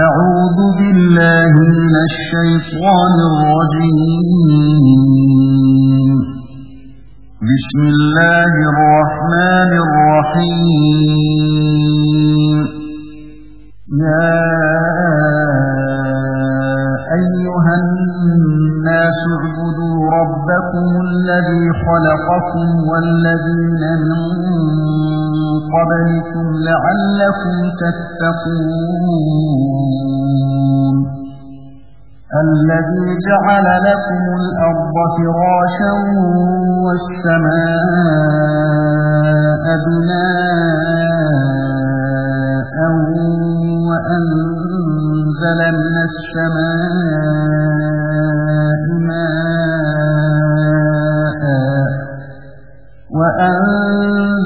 أعوذ بالله من الشيطان الرجيم. بسم الله الرحمن الرحيم. يا أيها الناس اعبدوا ربكم الذي خلقكم والذين من قبلكم لعلكم تتقون. الذي جعل لكم الأرض فراشا والسماء بناء وأنزل من السماء ماء وأنزل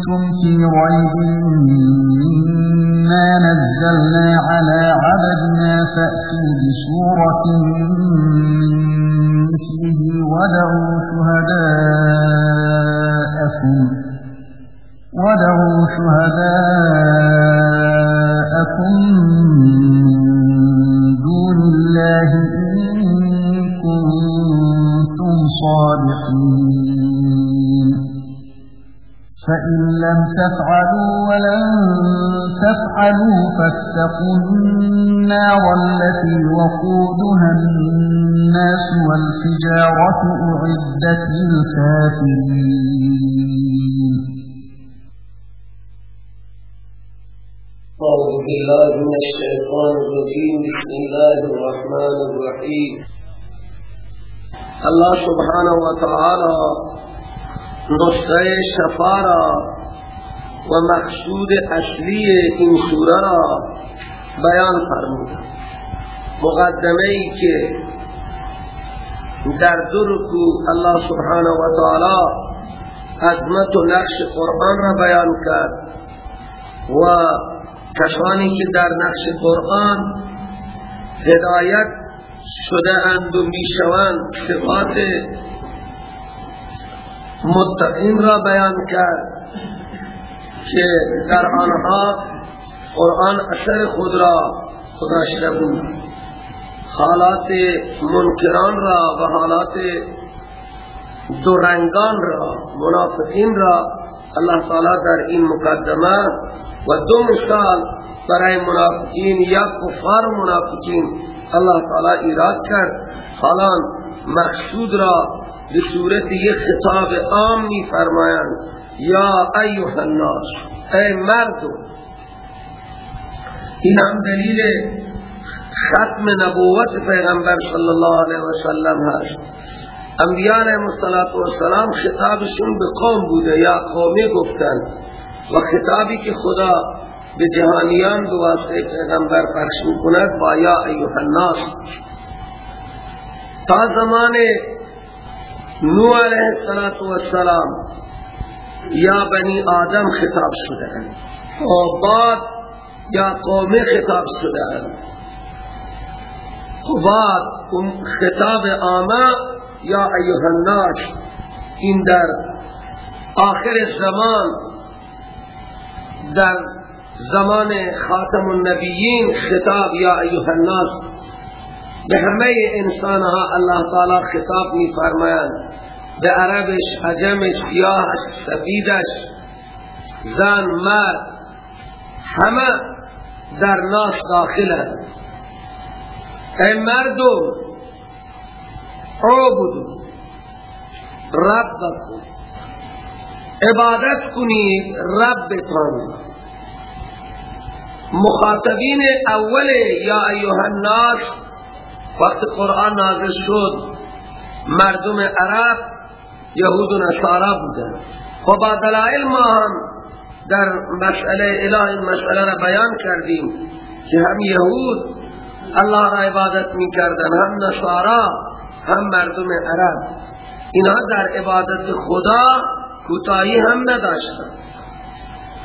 كنتم في ريب مما نزلنا على عبدنا فأتوا بسورة مثله ودعوا شهداءكم ودعوا شهداءكم من دون الله إن كنتم صادقين. فإن لم تفعلوا ولن تفعلوا فاتقوا النار التي وقودها الناس والحجارة أعدت للكافرين. أعوذ بالله من الشيطان الرجيم. بسم الله الرحمن الرحيم. الله سبحانه وتعالى نصره شفارا و مقصود اصلی این سوره را بیان فرمود مقدمه ای که در دو رکو الله سبحانه و تعالی عظمت و نقش قرآن را بیان کرد و کسانی که در نقش قرآن هدایت شده اند و می‌شوند صفات متقین را بیان کرد که در آنها قرآن اثر خود را گذاشته بود. حالات منکران را و حالات دو رنگان را منافقین را الله تعالی در این مقدمه و دو مثال برای منافقین یا کفار منافقین الله تعالی ایراد کرد. حالا مقصود را به صورت یک خطاب عام می یا ایها الناس ای مردم. این هم دلیل ختم نبوت پیغمبر صلی الله علیه وسلم هست. انبیاء علیه السلام خطابشون به قوم بوده یا قومی گفتند و خطابی که خدا به جهانیان به واسطه پیغمبر پخش می‌کند با یا ایها الناس. تا زمان نوح علیه السلام یا بنی آدم خطاب شده و بعد یا قوم خطاب شده و بعد خطاب آما یا ایها الناس این در آخر زمان در زمان خاتم النبیین خطاب یا ایها الناس به همه انسان ها الله تعالی خطاب می فرمایند به عربش عجمش سیاهش سفیدش زن مرد همه در ناس داخلند. ای مردم عبدو ربکم. عبادت کنید ربتان. مخاطبین اول یا ایها الناس وقت قرآن نازل شد مردم عرب یهود و نصارا بودن. و با دلائل ما هم در مسئله اله این مسئله را بیان کردیم که هم یهود الله را عبادت می کردن هم نصارا هم مردم عرب. اینها در عبادت خدا کوتاهی هم نداشتن.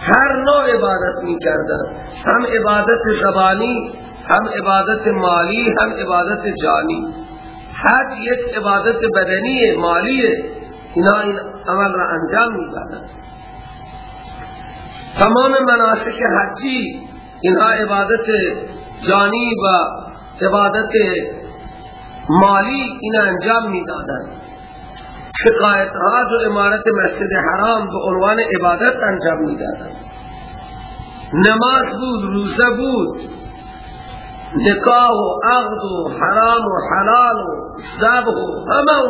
هر نوع عبادت می کردن هم عبادت زبانی هم عبادت مالی هم عبادت جانی. حج یک عبادت بدنی مالی اینا این عمل را انجام می دادن تمام مناسک حجی اینها عبادت جانی و عبادت مالی اینا انجام می دادن شقایت و امارت مسجد حرام به عنوان عبادت انجام می دادن نماز بود روزه بود. نکاح و عقد و حرام و حلال و زب و همه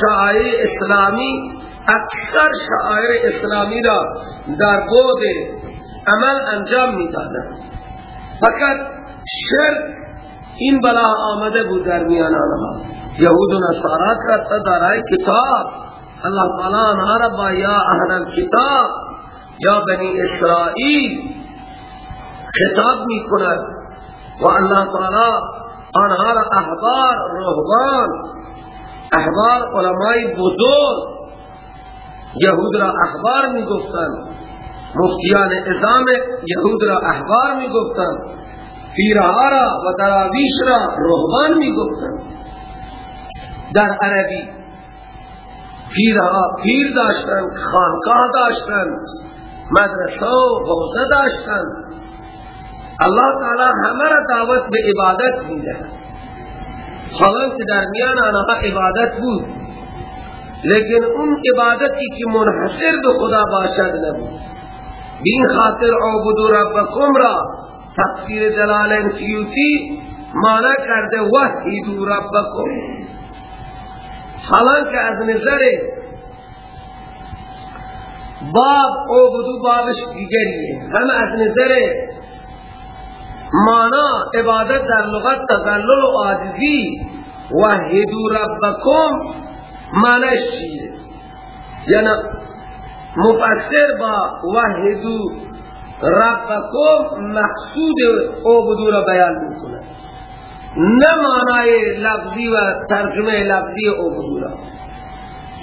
شعائر اسلامی اکثر شعائر اسلامی را در بود عمل انجام می دادن فقط شرک این بلا آمده بود در میان آنها یهود و نصارا کرتا دارای کتاب اللہ تعالی آنها را یا اهل الكتاب یا بنی اسرائیل خطاب می کند و اللہ تعالی آنها را احبار رهبان احبار علماء بزرگ یهود را احبار می گفتن مفتیان ازام یهود را احبار می گفتن پیرها را و دراویش را رهبان می گفتن در عربی پیرها پیر داشتن خانقاه داشتن مدرسه و داشتن۔ اللہ تعالی همه را دعوت به عبادت می ده حالا که در میان آنها عبادت بود. لیکن اون عبادتی که منحصر به خدا باشد نبود. بین خاطر عبدو ربکم را تفسیر جلال سیوتی مانا کرده وحیدو ربکم. حالانکه از نظر باب عبدو بابش دیگریه. هم از نظر مانا عبادت در لغت تذلل و عاجزی. وحیدو ربکم معنیش چیه؟ یعنی مفسر با وحدو ربکم مقصود عبدو را بیان می‌کنه. نه معنی لفظی و ترجمه لفظی عبدو را.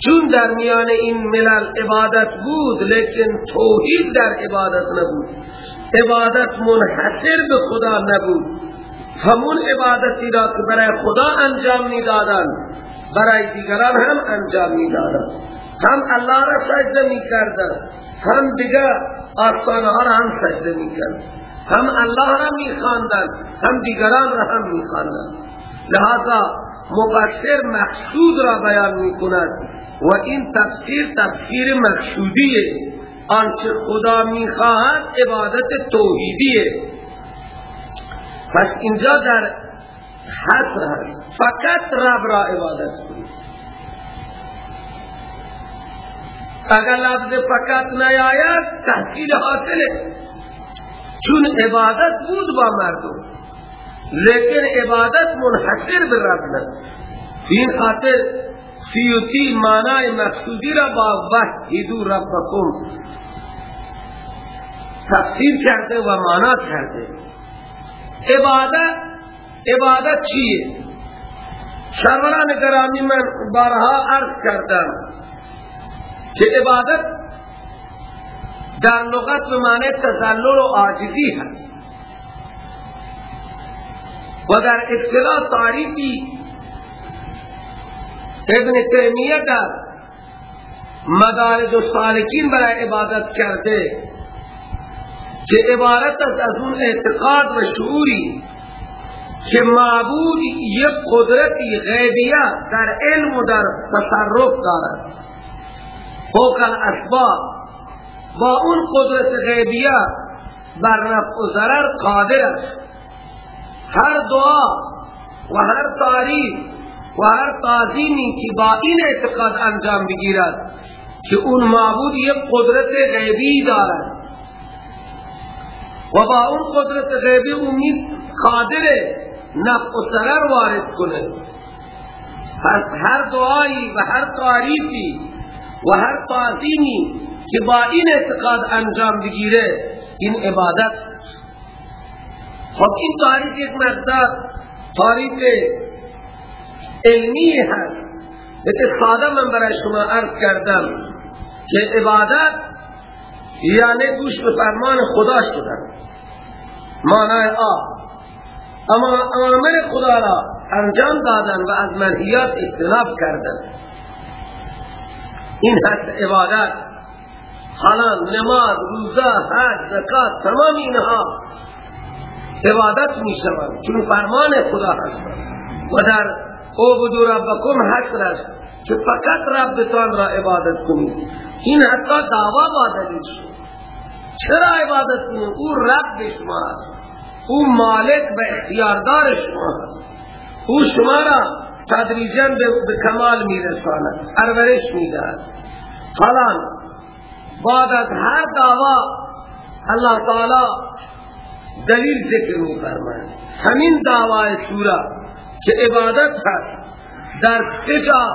چون در میان این ملل عبادت بود لیکن توحید در عبادت نبود. عبادت منحصر به خدا نبود. همون عبادتی را که برای خدا انجام می‌دادند برای دیگران هم انجام می‌دادند. هم الله را سجده می کردن هم دیگر آسمان ها را هم سجده می کردن هم الله را می خواندن هم دیگران را هم می خواندن لہذا مبشر مقصود را بیان می کند و این تفسیر تفسیر مقصودیه. آنچه خدا می خواهد عبادت توحیدیه. پس اینجا در حصر فقط رب را عبادت کنید. اگر لفظ فقط نیاید تحصیل حاصله. چون عبادت بود با مردم. لیکن عبادت منحصر به رب نه این خاطر سیوتی معنی مقصودی را با وحیدو ربکم تفسیر کرده و معنی کرده. عبادت عبادت چیه؟ سروران گرامی من بارها عرض کردم که عبادت در لغت به معنی تزلل و عاجزی هست. و در اصطلاح تعریفی ابن تیمیه در مدارج سالکین برای عبادت کرده که عبارت از اون اعتقاد و شعوری که معبود یک قدرتی غیبیه در علم و در تصرف دارد. فوق الاسباب. با اون قدرت غیبیه بر رفع و ضرر قادر است. هر دعا و هر تعریف و هر تعظیمی که با این اعتقاد انجام بگیرد که اون معبود یک قدرت غیبی دارد. و با اون قدرت غیبی امید قادر نفع و ضرر وارد کنه هر دعایی و هر تعریفی و هر تعظیمی که با این اعتقاد انجام بگیره این عبادت خب این تاریخ یک مقدار تاریخ علمی هست. لیکن ساده من برای شما عرض کردم که عبادت یعنی گوش به فرمان خدا شدن. معنی آ. اما امر خدا را انجام دادن و از منحیات اجتناب کردن. این هست عبادت. حالا نماز روزه حج زکات تمام اینها. عبادت می شود چون فرمان خدا هست. و در او بدو ربکم حق است که فقط ربتان را عبادت کنید. این حتی دعوا با دلیل شد چرا عبادت کنید؟ او رب شما است او مالک و اختیاردار شما است او شما را تدریجا به کمال میرساند. پرورش می‌دهد. حالا بعد از هر دعوا الله تعالی دلیل ذکر می فرماید. همین دعوای سوره که عبادت هست در سجا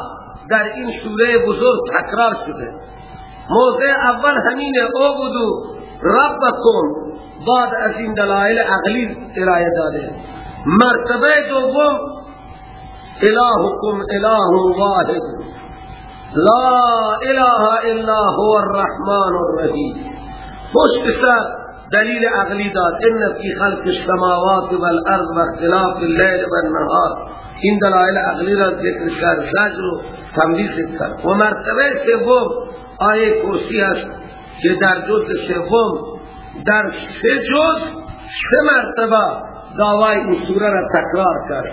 در این سوره بزرگ تکرار شده. موضع اول همین اعبدو ربکم بعد از این دلائل عقلی ارائه داده. مرتبه دوم الهکم اله واحد لا اله الا هو الرحمن الرحیم. پشت سر دلیل عقلی داد ان فی خلق السماوات والارض واختلاف الليل والنهار. این دلائل عقلی را ذکر کرد زجر و تمریز کرد و مرتبه سوم آیه کرسی است که در جز سوم در سه جز سه مرتبه دعوای این سوره را تکرار کرد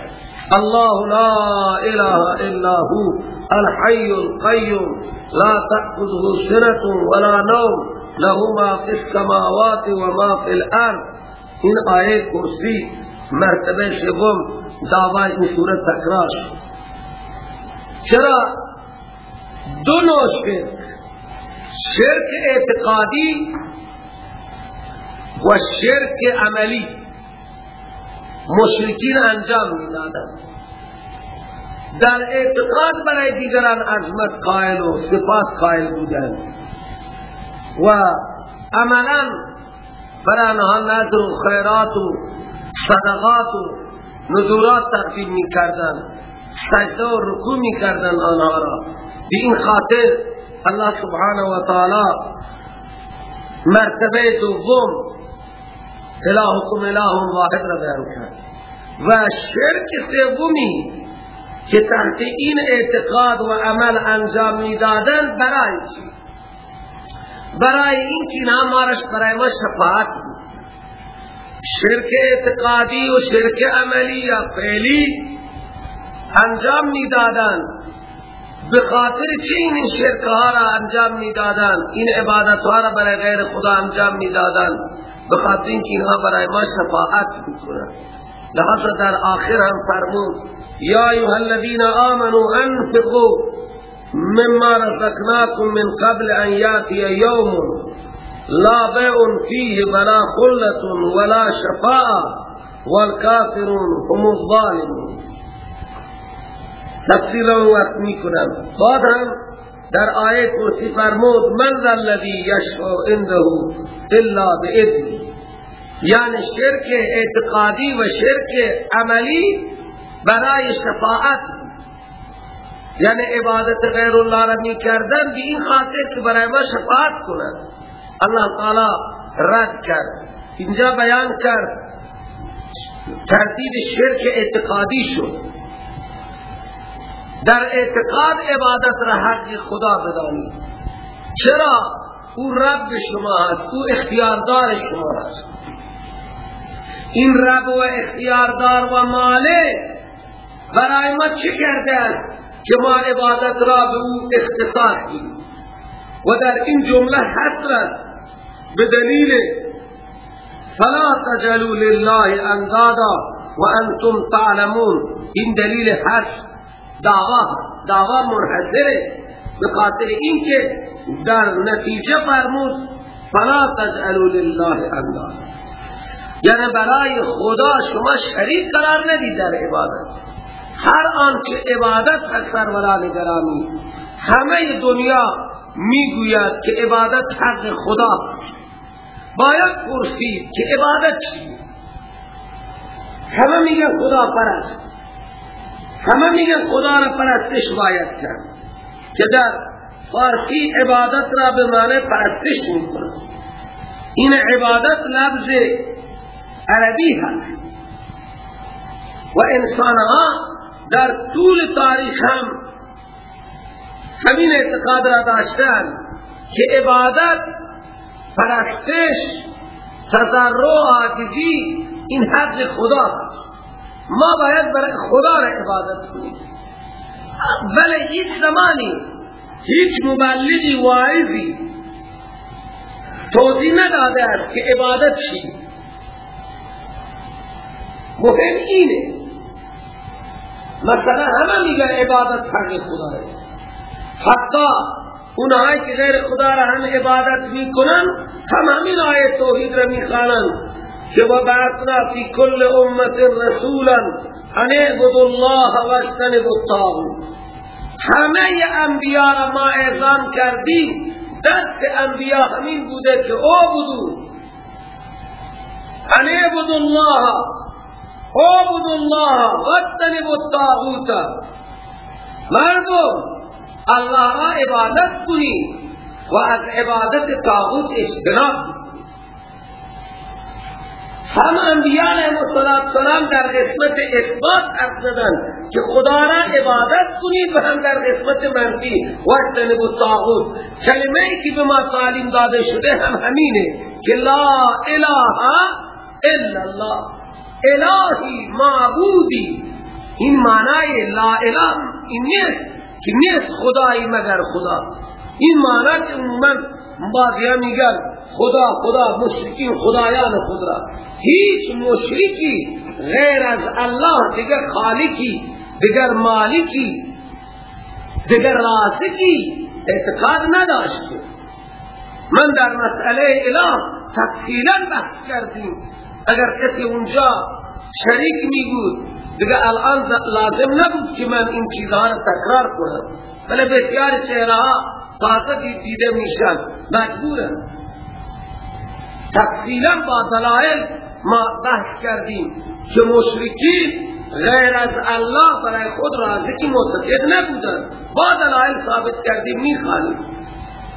الله لا اله الا هو الحي القيوم لا تأخذه سنة ولا نوم. له ما في السماوات وما في الأرض. این آیه کرسی مرتبه سوم دعوای این صورت تکرار چرا؟ دو نوع شرک. شرک اعتقادی و شرک عملی. مشرکین انجام میدادند در اعتقاد برای دیگران عظمت قائل و صفات قائل بودند و عملا برای آنها نظر و خیرات و صدقات و نذورات تقدیم می کردن سجده و رکوع می کردن آنها را. به این خاطر الله سبحانه و تعالی مرتبه دوم الهکم اله واحد را بیان کرد. و شرک سومی که تحت این اعتقاد و عمل انجام میدادن برای چی؟ برای این که نامارش برای ما شفاعت شرک اعتقادی و شرک عملی یا فعلی انجام می‌دادن به خاطر چی این شرک ها را انجام می‌دادن این عبادت ها را برای غیر خدا انجام می‌دادن به خاطر اینکه اینها برای ما شفاعت می‌کنن لحظه در آخر هم فرمود یا ایها الذین آمنوا انفقوا مما رزقناكم من قبل أن یاتی یوم لا بيع فيه ولا خلة ولا شفاء والكافرون هم الظالمون. تفصیل وقت می کنم. بعد هم در آیت کرسی فرمود من ذا الذي يشفع عنده الا باذنه یعنی شرک اعتقادی و شرک عملی برای شفاعت. یعنی عبادت غیر الله را می کردن به این خاطر که برای ما شفاعت کنند الله تعالی رد کرد. اینجا بیان کرد. تردید شرک اعتقادی شد. در اعتقاد عبادت را حق خدا بدانید. چرا؟ او رب شما هست. او اختیاردار شما هست. این رب و اختیاردار و مالک برای ما چه کرده که ما عبادت را به او اختصاص و در این جمله حسرت بدلیل فلا تجلوا لله اندادا و انتم تعلمون. این دلیل حس دعوا دعوا منحصره. به خاطر اینکه در نتیجه فرمود فلا تجعلوا لله اندادا. یعنی برای خدا شما شریک قرار ندید در عبادت. هر آن که عبادت هست سروران گرامی همه دنیا می‌گوید که عبادت حق خدا. باید پرسید که عبادت چی؟ همه میگن خدا پرست. همه میگن خدا را پرستش باید کرد. که در فارسی عبادت را به معنی پرستش می‌کنه این عبادت لفظ عربی هست. و انسان ها در طول تاریخ هم همین اعتقاد را داشتن که عبادت پرستش تضرع آجزی این حق خدا ما باید برای خدا را عبادت کنیم. ولی هیچ زمانی هیچ مبلغی واعظی توضیح نداده است که عبادت چی. مهم اینه مثلا همه میگن عبادت حق خدا ہے حتی اونهایی که غیر خدا را هم عبادت می‌کنن هم همین آیه توحید را می‌خوانند که و بعثنا فی کل امت رسولا ان اعبدوا الله واجتنبوا الطاغوت. همه انبیا را ما اعظام کردیم. دست انبیا همین بوده که او بودو. ان اعبدوا الله اعبدوا الله واجتنبوا الطاغوت. مردم الله را عبادت کنی و از عبادت طاغوت اجتناب هم انبیاء علیہ السلام در قسمت اثبات حرف زدن که خدا را عبادت کنید و هم در قسمت منفی. وقتن الطاغوت. کلمه ای که به ما تعلیم داده شده هم همینه که لا اله الا الله. الهی معبودی. این معنی لا اله این نیست که نیست خدایی مگر خدا. این معنی که من بعضی میگن خدا خدا مشرکین خدایان خود را. هیچ مشرکی غیر از الله دیگر خالقی دیگر مالکی دیگر رازقی اعتقاد نداشت. من در مسئله اله تفصیلا بحث کردیم. اگر کسی اونجا شریک می دیگر الان لازم نبود که من این چیزها را تکرار کنم. بله بسیار چهره ها تازه دیده میشن. مجبورن تفصیلا با دلائل ما بحث کردیم که مشرکین غیر از الله برای خود رازقی معتقد نبودن با دلائل ثابت کردیم می‌خوانیم.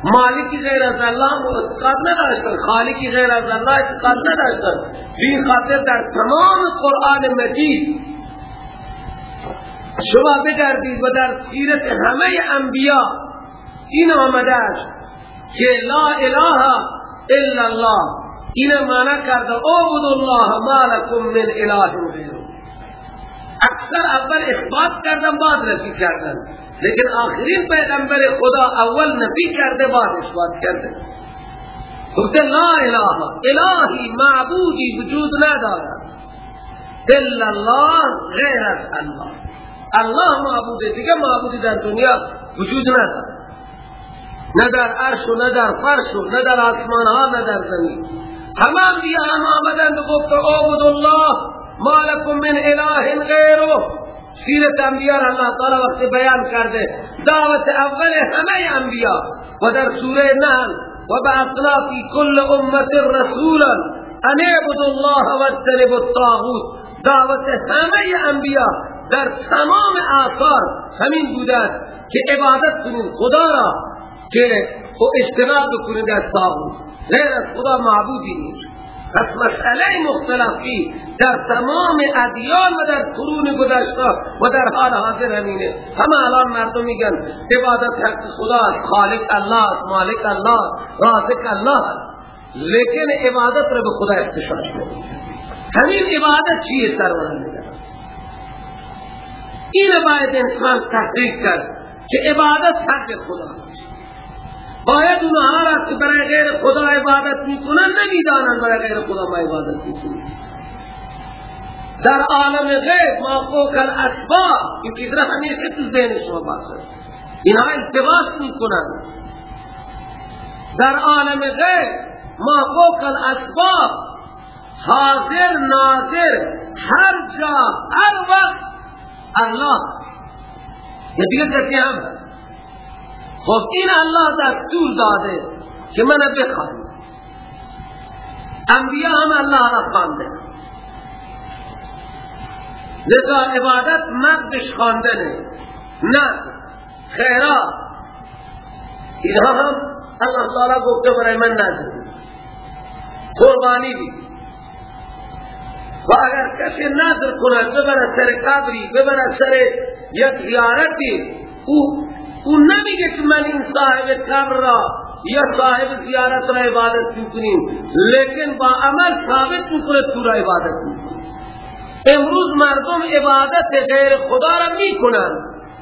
مالکی غیر از الله اعتقاد نداشتن خالقی غیر از الله اعتقاد نداشتن. بی خاطر در تمام قرآن مجید شما بگردید و در سیرت همه انبیا این آمده است که لا اله الا الله. این معنی کرده اعبد الله ما لكم من اله غیره. اکثر اول اثبات کردن بعد نفی کردن. لیکن آخرین پیغمبر خدا اول نفی کرده بعد اثبات کرده. گفته لا اله الهی معبودی وجود ندارد. الا الله غیر از الله. الله معبوده دیگه معبودی در دنیا وجود ندارد. نه در عرش و نه در فرش و نه در آسمان ها نه در زمین. همه انبیاء هم آمدند و گفت عبد الله ما لکم من اله غیره. سیرت انبیاء اللہ تعالی وقت بیان کرده. دعوت اول همه انبیاء. و در سوره نحل و بعثنا فی کل امت رسولا ان اعبدوا الله واجتنبوا الطاغوت. دعوت همه انبیاء در تمام آثار همین بوده که عبادت کنید. خدا را که او اجتناب بکنید از طاغوت. غیر از خدا معبودی نیست. پس مسئله مختلفی در تمام ادیان و در قرون گذشته و در حال حاضر همینه. همه الان مردم میگن عبادت حق خدا خالق الله مالک الله رازق الله لیکن عبادت را به خدا اختصاص نمید همین عبادت چیه سروران این باید انسان تحقیق کرد که عبادت حق خدا باید اونها را که برای غیر خدا عبادت می‌کنن نمی‌دانن برای غیر خدا ما عبادت می‌کنن. در عالم غیب ما فوق الاسباب این چیز همیشه تو ذهن شما باشه. اینها التباس می‌کنن. در عالم غیب ما فوق الاسباب حاضر ناظر هر جا هر وقت الله. یه دیگه کسی هست. خب این الله دستور داده که من بخوان انبیاء هم الله را خوانده. لذا عبادت مردش خواندنه. نه خیرات. اینها هم اللہ تعالی گفته برای من نظر قربانی دی. و اگر کسی نظر کند ببرد سر قبری ببرد سر یک زیارتی او او نمیگه که من این صاحب قبر را، یا صاحب زیارت را عبادت میکنیم لیکن با عمل ثابت میکنه تو را عبادت میکنیم امروز مردم عبادت غیر خدا را میکنن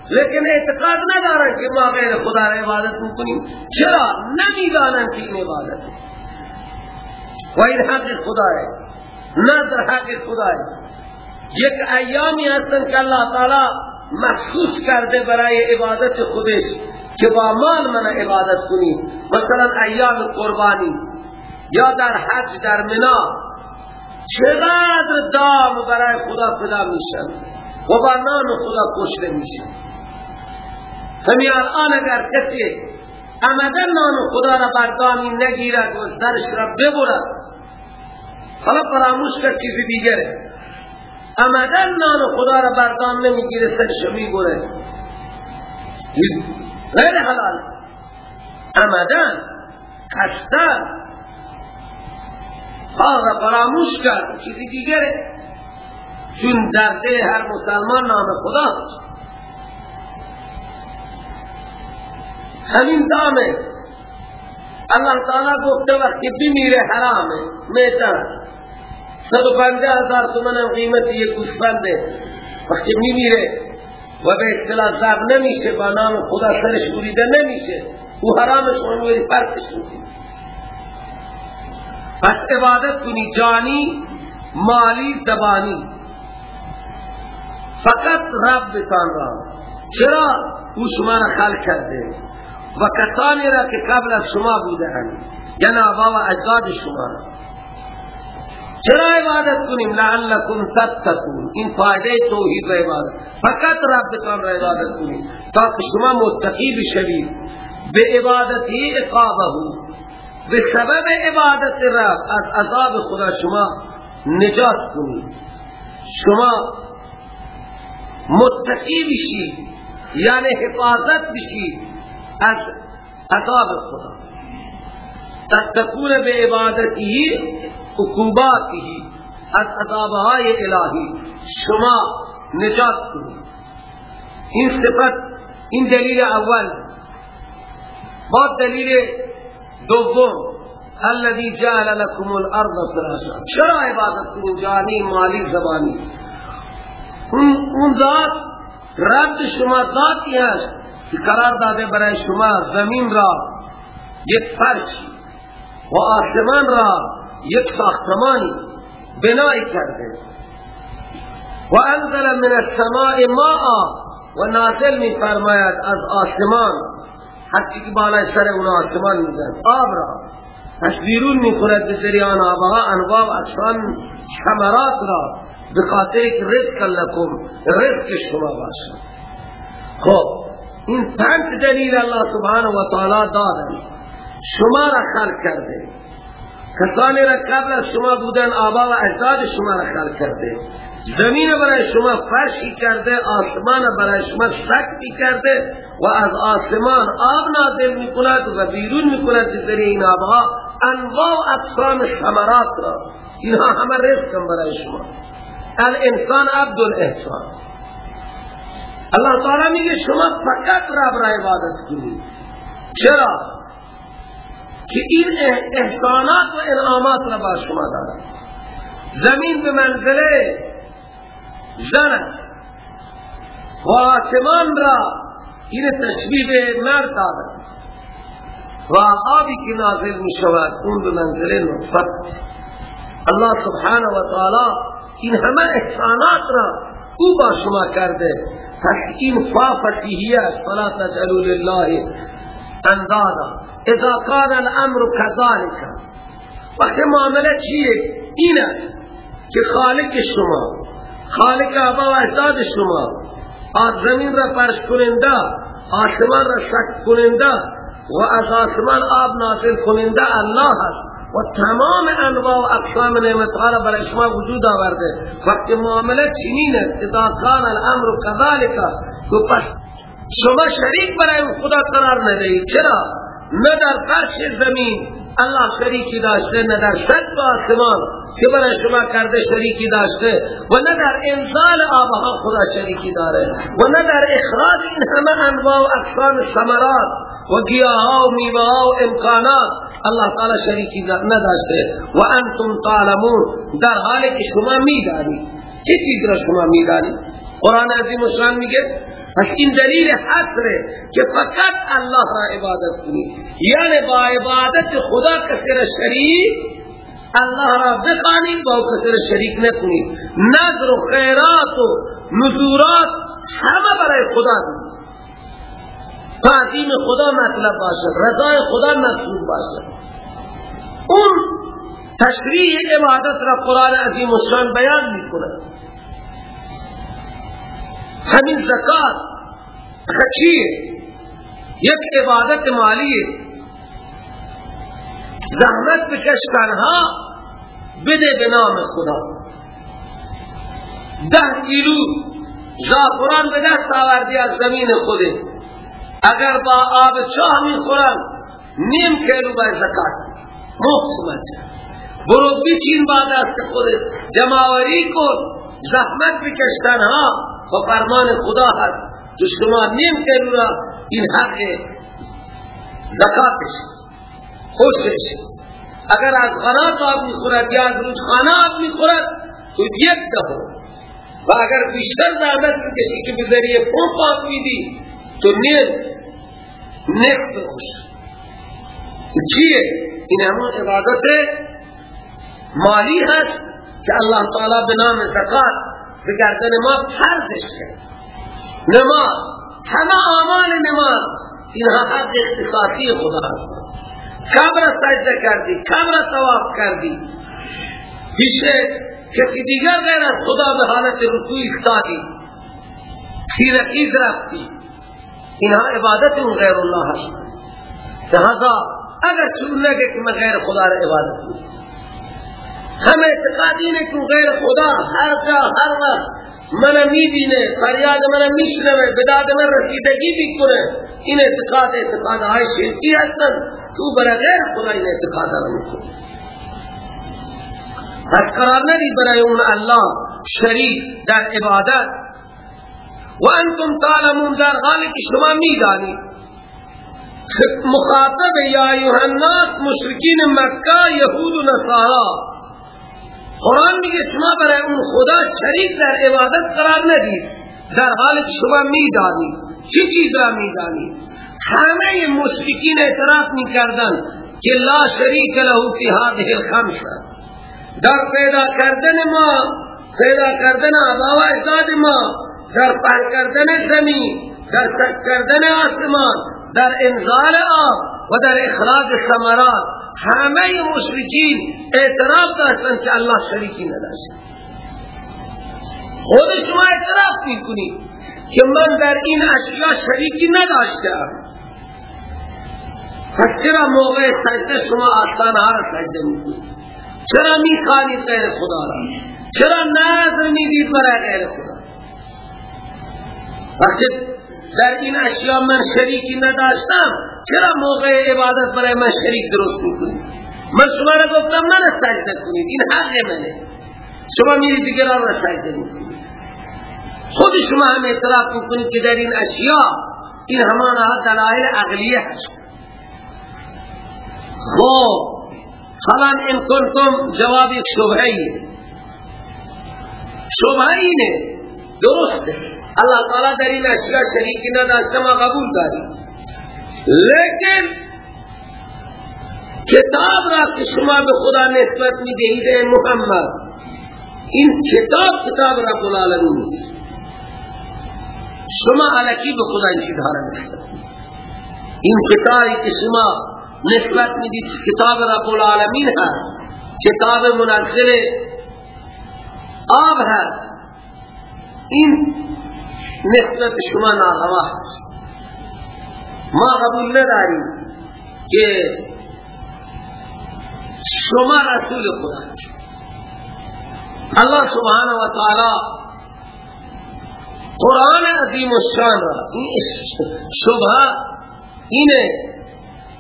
لیکن اعتقاد ندارن که ما غیر خدا را عبادت میکنیم چرا؟ نمیدانن که این عبادت و این حق خدا ہے، نظر حق خدا ہے۔ یک ایامی هستن که اللہ تعالی مخصوص کرده برای عبادت خودش که با مال من عبادت کنی. مثلا ایام قربانی یا در حج در منا چقدر دام برای خدا پیدا میشن و با نام خدا کشته میشن همی الان اگر کسی عمدن نام خدا را بردامی نگیرد و درش را ببرد حالا فراموش کرد چیزی دیگره. عمدن نام خدا را بردام نمی‌گیره سرش می‌بره. غیر حلال. عمدن کستن آغا فراموش کرد چیزی دیگره. چون در هر مسلمان نام خدا همین دامه. اللہ تعالیٰ گفته وقتی بمیره حرامه میتن صد و پنجه هزار تومن قیمت یک گوسفنده. وقتی میمیره و به اصطلاح زب نمیشه با نام خدا سرش بریده نمیشه. او حرامش اونوری فرقش می‌کنه پس عبادت کنی جانی مالی زبانی. فقط رب بتان را. چرا؟ او شما را خلق کرده. و کسانی را که قبل از شما بوده هند یعنی آبا و اجداد شما را. چرا عبادت کنیم؟ لعلکم تتقون. این فایده توحید و عبادت. فقط ربتان را عبادت کنیم. تاکه شما متقی بشوید. به عبادتی اقابه به سبب عبادت رب از عذاب خدا شما نجات کنید. شما متقی بشید. یعنی حفاظت بشید از عذاب خدا. تتقون به عبادتی عقوباتی از عذابهای الهی شما نجات کنید این صفت این دلیل اول. با دلیل دوم الذي جعل لكم الارض فراشا. چرا عبادت کنید؟ جانی مالی زبانی اون ذات رد شما ذاتی هست که قرار داده برای شما زمین را یک فرشی و آسمان را یک ساختمانی بنای کرده. و انزل من السماء ماء و نازل می فرماید از آسمان. هرچی که بالای سر اون آسمان میزن. آب را پس بیرون می کند به جریان آبها انواع و اقسام ثمرات را. به خاطر که رزق لکم رزق شما باشد خب این پنج دلیل الله سبحانه و تعالی دادن. شما را خلق کرده. کسانی را قبل از شما بودن آبا و اجداد شما را خلق کرده. زمین برای شما فرشی کرده آسمان برای شما سکتی کرده و از آسمان آب نازل می کند و بیرون می کند جزری این آبها. انواع اقسام ثمرات را. اینها همه رزق برای شما. الانسان عبد الاحسان اللہ تعالی میگه شما فقط را عبادت کنید. چرا؟ که این احسانات و انعامات را با شما دارد زمین به منزله زن و آسمان را این تشبیه مرد دارد و آبی که نازل می شود اون به منزله نطفت. الله سبحانه و تعالی این همه احسانات را او با شما کرده. پس این فا فسیحیه فلا تجعلوا لله اندادا اذا کان الامر كذلك وقت معامله چیه؟ این است که خالق شما خالق آبا و اجداد شما آز زمین را پرش کننده آسمان را سکت کننده و از آسمان آب نازل کننده الله است و تمام انواع و اقسام نعمتها را برای شما وجود آورده. وقتی معامله چنینه اذا کان الامر كذلك تو پس شما شریک برای خدا قرار ندهید. چرا؟ نه در فرش زمین الله شریکی داشته نه در سد و آسمان که برای شما کرده شریکی داشته و نه در انزال آبها خدا شریکی داره و نه در اخراج این همه انواع و اقسام ثمرات و گیاه و میوه و امکانات الله تعالی شریکی نداشته. و انتم تعلمون در حالی که شما میدانی چه چیز شما میدانی قرآن عظیم شان میگه پس این دلیل حسره که فقط الله را عبادت کنی. یعنی با عبادت خدا کسی شریک الله را بخانید با کسی شریک نکنید نظر و خیرات و نذورات همه برای خدا تعظیم خدا مطلب باشه رضای خدا مطلوب باشه. اون تشریح عبادت را قرآن عظیم شان بیان می‌کنه همین زکات خچیه یک عبادت مالیه زحمت بکش کنها بده به نام خدا. ده کیلو زعفران به دست آوردی از زمین خوده اگر با آب چاه می خورن نیم کیلو باید زکات. مفت برو بچین با دست خودت. جمعوری کن. زحمت بکش تنها. و فرمان خدا هست. که شما نیم را این حق زکاتش خوشش اگر از غنات آب می‌خورد یا از رودخانه آب می‌خورد تو یک دهو و اگر بیشتر زحمت کشی که بذریه پمپ آب میدی تو نیم نصف خوش. چیه؟ این همون عبادت مالی هست که الله تعالی به نام زکات به گردن ما فرضش کرد. نماز. همه آمان نماز. اینها حق اختصاصی خدا هست کبر سجده کردی کبر تواف کردی. پیش کسی دیگر غیر از خدا به حالت رکوع استادی خیرخیز رفتی. اینها عبادت اون غیر الله هست لہذا اگر چون نگه که من غیر خدا را عبادت کنم هم اعتقاد اینه که غیر خدا هر جا هر وقت من می‌بینه فریاد من میشنوه به داد من رسیدگی می‌کنه این اعتقاد اعتقاد های شرکی هستن تو برای غیر خدا این اعتقاد را می‌کنه. پس قرار ندید برای اون الله شریک در عبادت. و انتم تعلمون در حالی که شما می‌دانید مخاطب یا ایوه الناس مشرکین مکه یهود و نصارا قرآن میگه شما برای اون خدا شریک در عبادت قرار ندید. در حال شما می‌دانید. چی چیز را می‌دانید؟ همه مشرکین اعتراف می‌کردن که لا شریک له فی هذه الخمس. در پیدا کردن ما پیدا کردن آبا و اجداد ما در پهل کردن زمین در کردن آسمان در انزال آب و در اخراج ثمرات. همه مشرکین اعتراف داشتن که الله شریکی نداشت. خود شما اعتراف می‌کنید که من در این اشیاء شریکی نداشتم. پس چرا موقع سجده شما آستان ها را سجده می‌کنید؟ چرا می‌خوانید غیر خدا را؟ چرا نظر می‌دید برای غیر خدا؟ وقتی در این اشیاء من شریکی نداشتم. چرا موقع عبادت برای من شریک درست می‌کنید من شما را گفتم من سجده کنید. این حق منه. شما میرید دیگران را سجده می‌کنید خود شما هم اعتراف می‌کنید که در این اشیاء این همان ها دلائل عقلیه هست. خب حالا این کنتم جواب یک شبهه شبهه اینه. درسته. اللہ تعالی در این اشیاء شریکی نداشته ما قبول داری لیکن کتاب را که شما به خدا نسبت می دهید محمد این کتاب کتاب رب العالمین نیست. شما علکی به خدا این چیزها را این کتابی که شما نسبت می دید کتاب رب العالمین هست. کتاب منزل آب هست. این نسبت شما ناغوا هست ما قبول نداریم که شما رسول خدا الله سبحانه و تعالی قرآن عظیم الشان را شبه اینه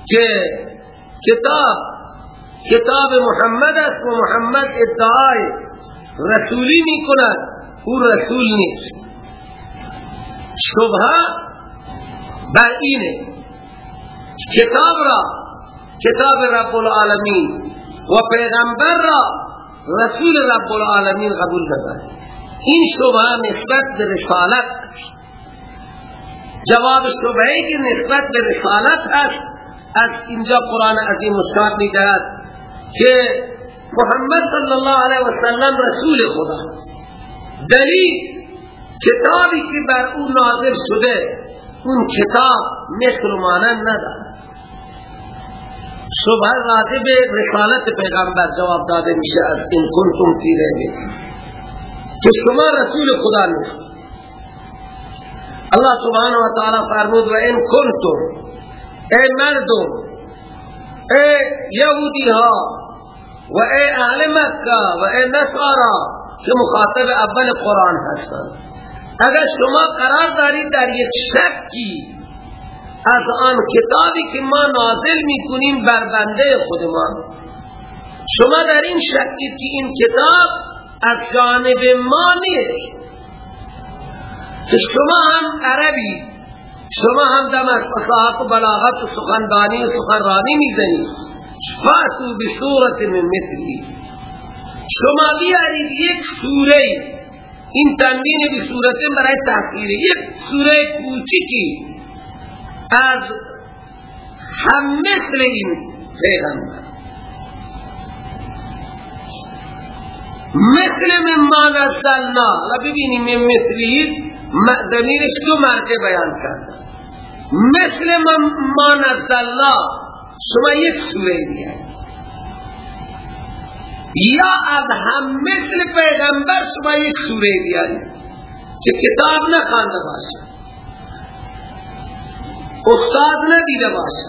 که کتاب کتاب محمد است و محمد ادعای رسولی می کند او رسول نیست. شبه بر اینه. کتاب را کتاب رب العالمین و پیغمبر را رسول رب العالمین قبول نداره این شبه نسبت به رسالت جواب شبهی که نسبت به رسالت هست از اینجا قرآن عظیم مشکات می که محمد صلی الله علیه وسلم رسول خدا دلیل کتابی که بر او نازل شده اون کتاب مثل مانند نداره شبه راجع به رسالت پیغمبر جواب داده میشه از این کنتم فی ریب که شما رسول خدا نیست. الله سبحانه و تعالی فرمود و این کنتم ای مردم ای یهودی ها و ای اهل مکه و ای نصارا که مخاطب اول قرآن هستند. اگر شما قرار دارید در یک شکی از آن کتابی که ما نازل می‌کنیم بر بنده خودمان شما در این شکی که این کتاب از جانب ما نیست شما هم عربی شما هم دم از فصاحت و بلاغت و سخندانی و سخنرانی می‌زنید فاتو بصورت من مثلی. شما بیارید یک سوره این تنبین بی صورت برای تحقیره یک سوره کوچکی از هم مثل این پیغمبر. مثل من ما نزلنا و ببینیم من مثلی دمیرش دو مرجع بیان کرد مثل من ما نزلنا شما یک سوره بیارید یا از هم مثل پیغمبر شما یک سوره بیارید که کتاب نخوانده باشه استاد ندیده باشه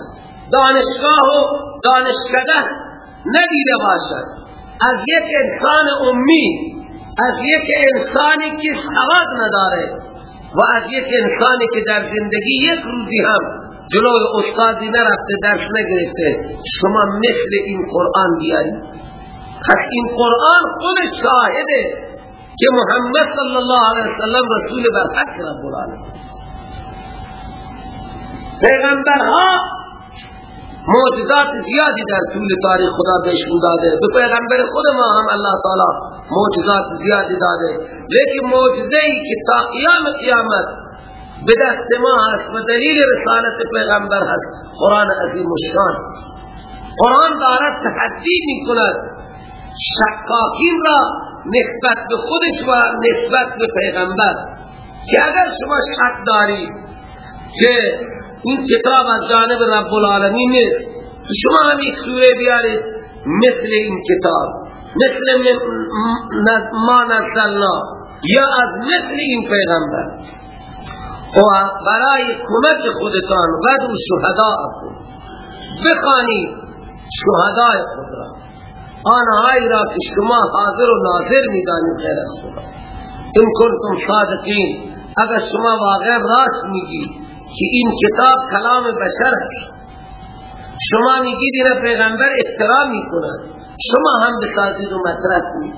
دانشگاه و دانشکده ندیده باشه از یک انسان امی از یک انسانی که سواد نداره و از یک انسانی که در زندگی یک روزی هم جلوی استادی نرفته درس نگرفته شما مثل این قرآن بیارید پس این قرآن خود شاهده که محمد صلی الله علیه وسلم رسول برحق رب العالمین. پیغمبرها معجزات زیادی در طول تاریخ خدا بهشون داده. به پیغمبر خود ما هم الله تعالی معجزات زیادی داده. لیکن معجزه که تا قیام قیامت به دست ما هست و دلیل رسالت پیغمبر هست قرآن عظیم الشان. قرآن دارد تحدی می کند شکاکین را نسبت به خودش و نسبت به پیغمبر. که اگر شما شک دارید که این کتاب از جانب رب العالمین نیست شما هم یک سوره بیارید مثل این کتاب مثل ما نزلنا یا از مثل این پیغمبر. و برای کمک خودتان و شهداء بخانید شهداء خود را. آنهایی را که شما حاضر و ناظر می‌دانید غیر از خدا. این کنتم صادقین. اگر شما واقعا راست میگی که این کتاب کلام بشر است شما میگید این پیغمبر احترام می‌کنند شما هم بسازید و مطرح کنید.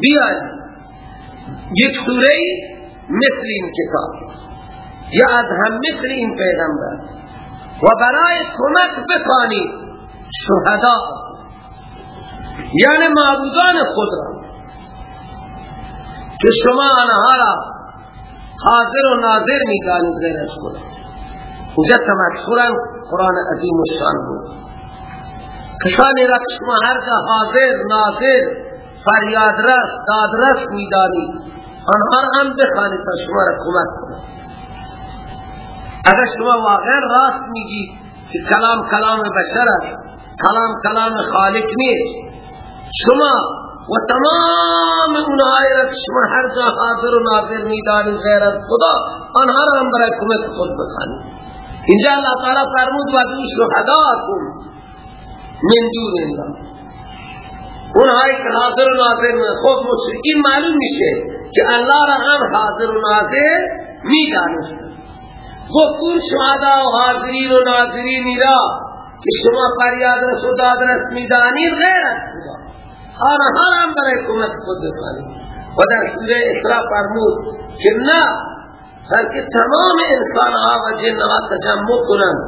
بیاید. یک سوره مثل این کتاب. یا از هم مثل این پیغمبر. و برای کمک بخوانید شهدا یعنی معبودان خود را. که شما آنها را حاضر و ناظر می‌دانید غیر از خدا اینجا تمثلا قرآن عظیم و شان بود. کسانی را شما هر جا حاضر ناظر فریاد رس دادرس می‌دانید آنها را هم بخوانید تا شما را کمک کنید اگر شما واقعا راست میگی که کلام کلام بشر است کلام کلام خالق نیست شما و تمام اونهایی را شما هر جا حاضر و ناظر می‌دانید غیر از خدا آنها را هم برای کمک خود بخانید اینجا اللہ تعالی فرمود و دو شهداکم من دون الله. اونهایی که حاضر و ناظر خود مشرکین معلوم میشه که الله را هم حاضر و ناظر می‌دانست گفت اون شهدا و حاضرین و ناظرین را که شما فریاد رسول دادرس می‌دانید غیر از خدا. آنها هم برای کمک خود بکنید و در سوره اسراء فرمود که نه بلکه تمام انسان ها و جن ها تجمع کنند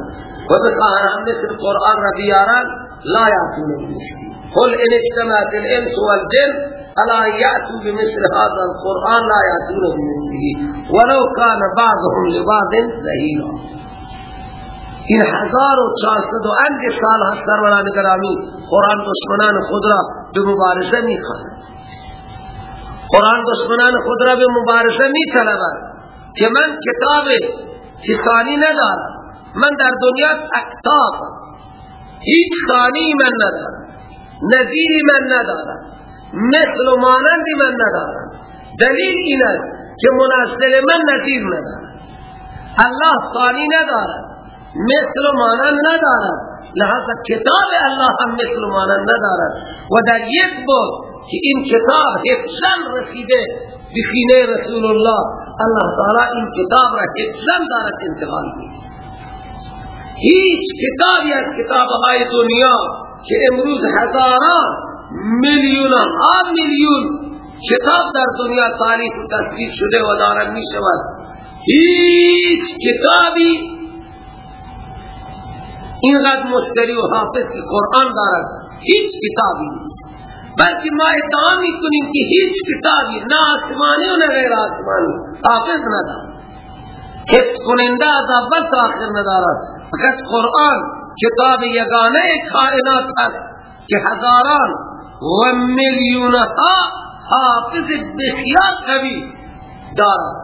و بخواهن مثل قرآن را بیارن لا یاتون بمثله قل ان اجتمعت الانس والجن الا یاتوا بمثل هذا القرآن لا یاتون بمثله. ولو كان بعضهم لبعض ظهیرا این هزار و چهارصد و اند سال هست سروران گرامی قرآن دشمنان خود را به مبارزه می قرآن دشمنان خود را به مبارزه می که من کتاب کسانی ندارم. من در دنیا تکتاب هیچ ثانی من ندارم. نظیری من ندارم. مثل و مانندی من ندارم. دلیل این است که منزل من نظیر ندارم. الله ثانی ندارد. مثل و مانند ندارد. لحظه کتاب الله هم مثل مانند ندارد. و در یک بود که این کتاب حفظا رسیده بخینه رسول الله الله تعالی این کتاب را حفظا دارد انتقال میده هیچ کتابی از کتاب های دنیا که امروز هزاران میلیون ها میلیون کتاب در دنیا تاریخ و تصدیق شده و دارد می شود هیچ کتابی اینقدر مشتری و حافظ که قرآن دارد هیچ کتابی نیست. بلکه ما ادعا می کنیم که هیچ کتابی نه آسمانی و نه غیر آسمانی. حافظ ندارد. حفظ کننده از اول تا آخر ندارد. فقط قرآن کتاب یگانه کائنات هست که هزاران و میلیونها حافظ بسیار قوی دارد.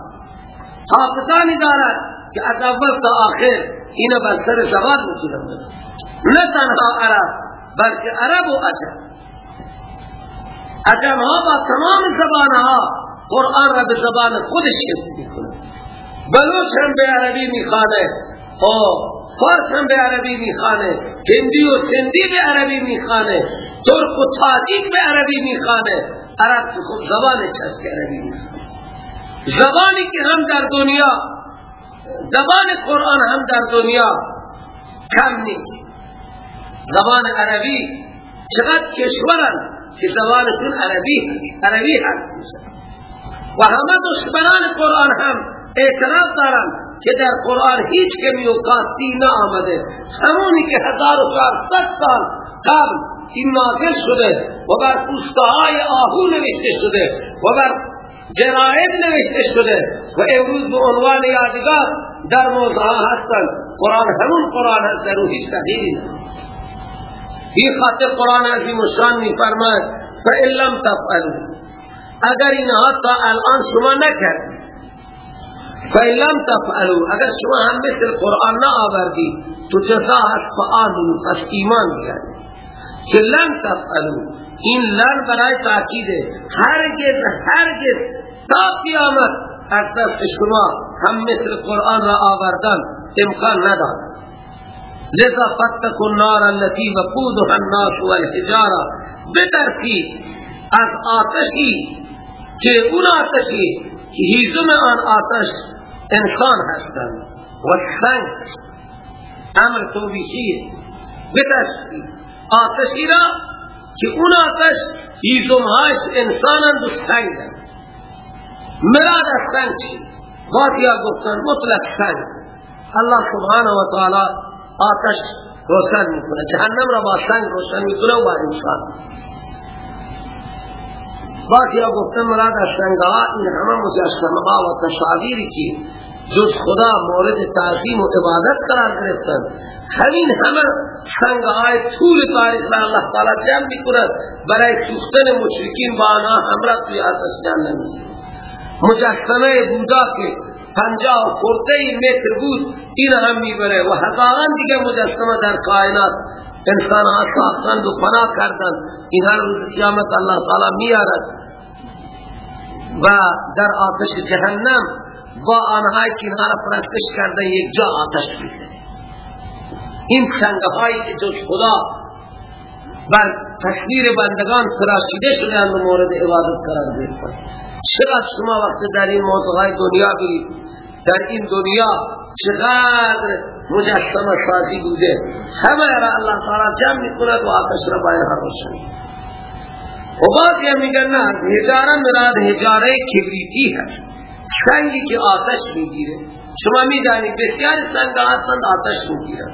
حافظانی دارد که از اول تا آخر اینه بر سر زبان می‌تونن نه تنها عرب بلکه عرب و عجم. عجم ها با تمام زبانها قرآن را به زبان خودش حفظ می‌کنه. بلوچ هم به عربی می‌خوانه. فارس هم به عربی می‌خوانه. هندی و سندی به عربی می‌خوانه. ترک و تاجیک به عربی می‌خوانه. عرب که خود زبانش هست که عربی می‌خوانه. زبانی که هم در دنیا زبان قرآن هم در دنیا کم نیست. زبان عربی چقدر کشورن که زبانشون عربی هست. عربی هست و همه دشمنان قرآن هم اعتراف دارن که در قرآن هیچ کمی و قاستی آمده همونی که هزار و چهارصد سال قبل این نازل شده و بر پوستهای آهو نوشته شده و بر جرائد نوشته شده. و امروز به عنوان یادگار در موضوع هستن قرآن همون قرآن هست در هیچ این خاطر قرآن عظیم و شان می فرماید فَإِن لَمْ اگر اینها تا الان شما نکردید فَإِلَّمْ تَفْعَلُوا. اگر شما هم مثل قرآن نا آوردی تو جزا هست فآمنوا پس ایمان بیاری که لم تفعلوا؟ این لن برای تاکیده. هرگز هرگز تا قیامت از دست شما هم مثل قرآن را آوردن امکان ندارد. لذا فتقوا النار التي وقودها الناس والحجاره بترسید از آتشی که اون آتشی که هیزم آن آتش انسان هستند. و سنگ امر توبیخیه بتشتی آتشی را که اون آتش هیزمهاش انسانند و سنگند مراد از سنگ چی؟ باقیا گفتن مطلق سنگ. الله سبحانه و تعالی آتش روشن می‌کنه. جهنم را با سنگ روشن می‌کنه و با انسان. باقیا گفتن مراد از سنگها این همه مجسمه و تصاویری که جز خدا مورد تعظیم و عبادت قرار گرفتن. همین همه سنگ های طول تاریخ را اللہ تعالی جمع می‌کند. برای سوختن مشرکین با آنها همراه توی آتش جهنم مجسمه بودا که پنجاه خورده متر بود این هم می‌بره و هزاران دیگه مجسمه در کائنات انسان ها ساختند و پناه کردند. این هر روز قیامت اللہ تعالی میارد و در آتش جهنم با آنهایی که اینها را پرستش کرده یک جا آتش می‌زنه این سنگهایی که جز خدا بند تصویر بندگان تراشیده شده مورد عبادت قرار گرفتن چقدر شما وقت در این موضوع دنیا برید در این دنیا چقدر مجسم سازی بوده؟ همه را اللہ تعالی جمع می‌کند و آتش را باید روشن و بعضی هم میگن نه هزاره مراد هزاره کبریتی هست. سنگی که آتش می‌گیره. شما می‌دانید بسیار سنگ هستند آتش می‌گیره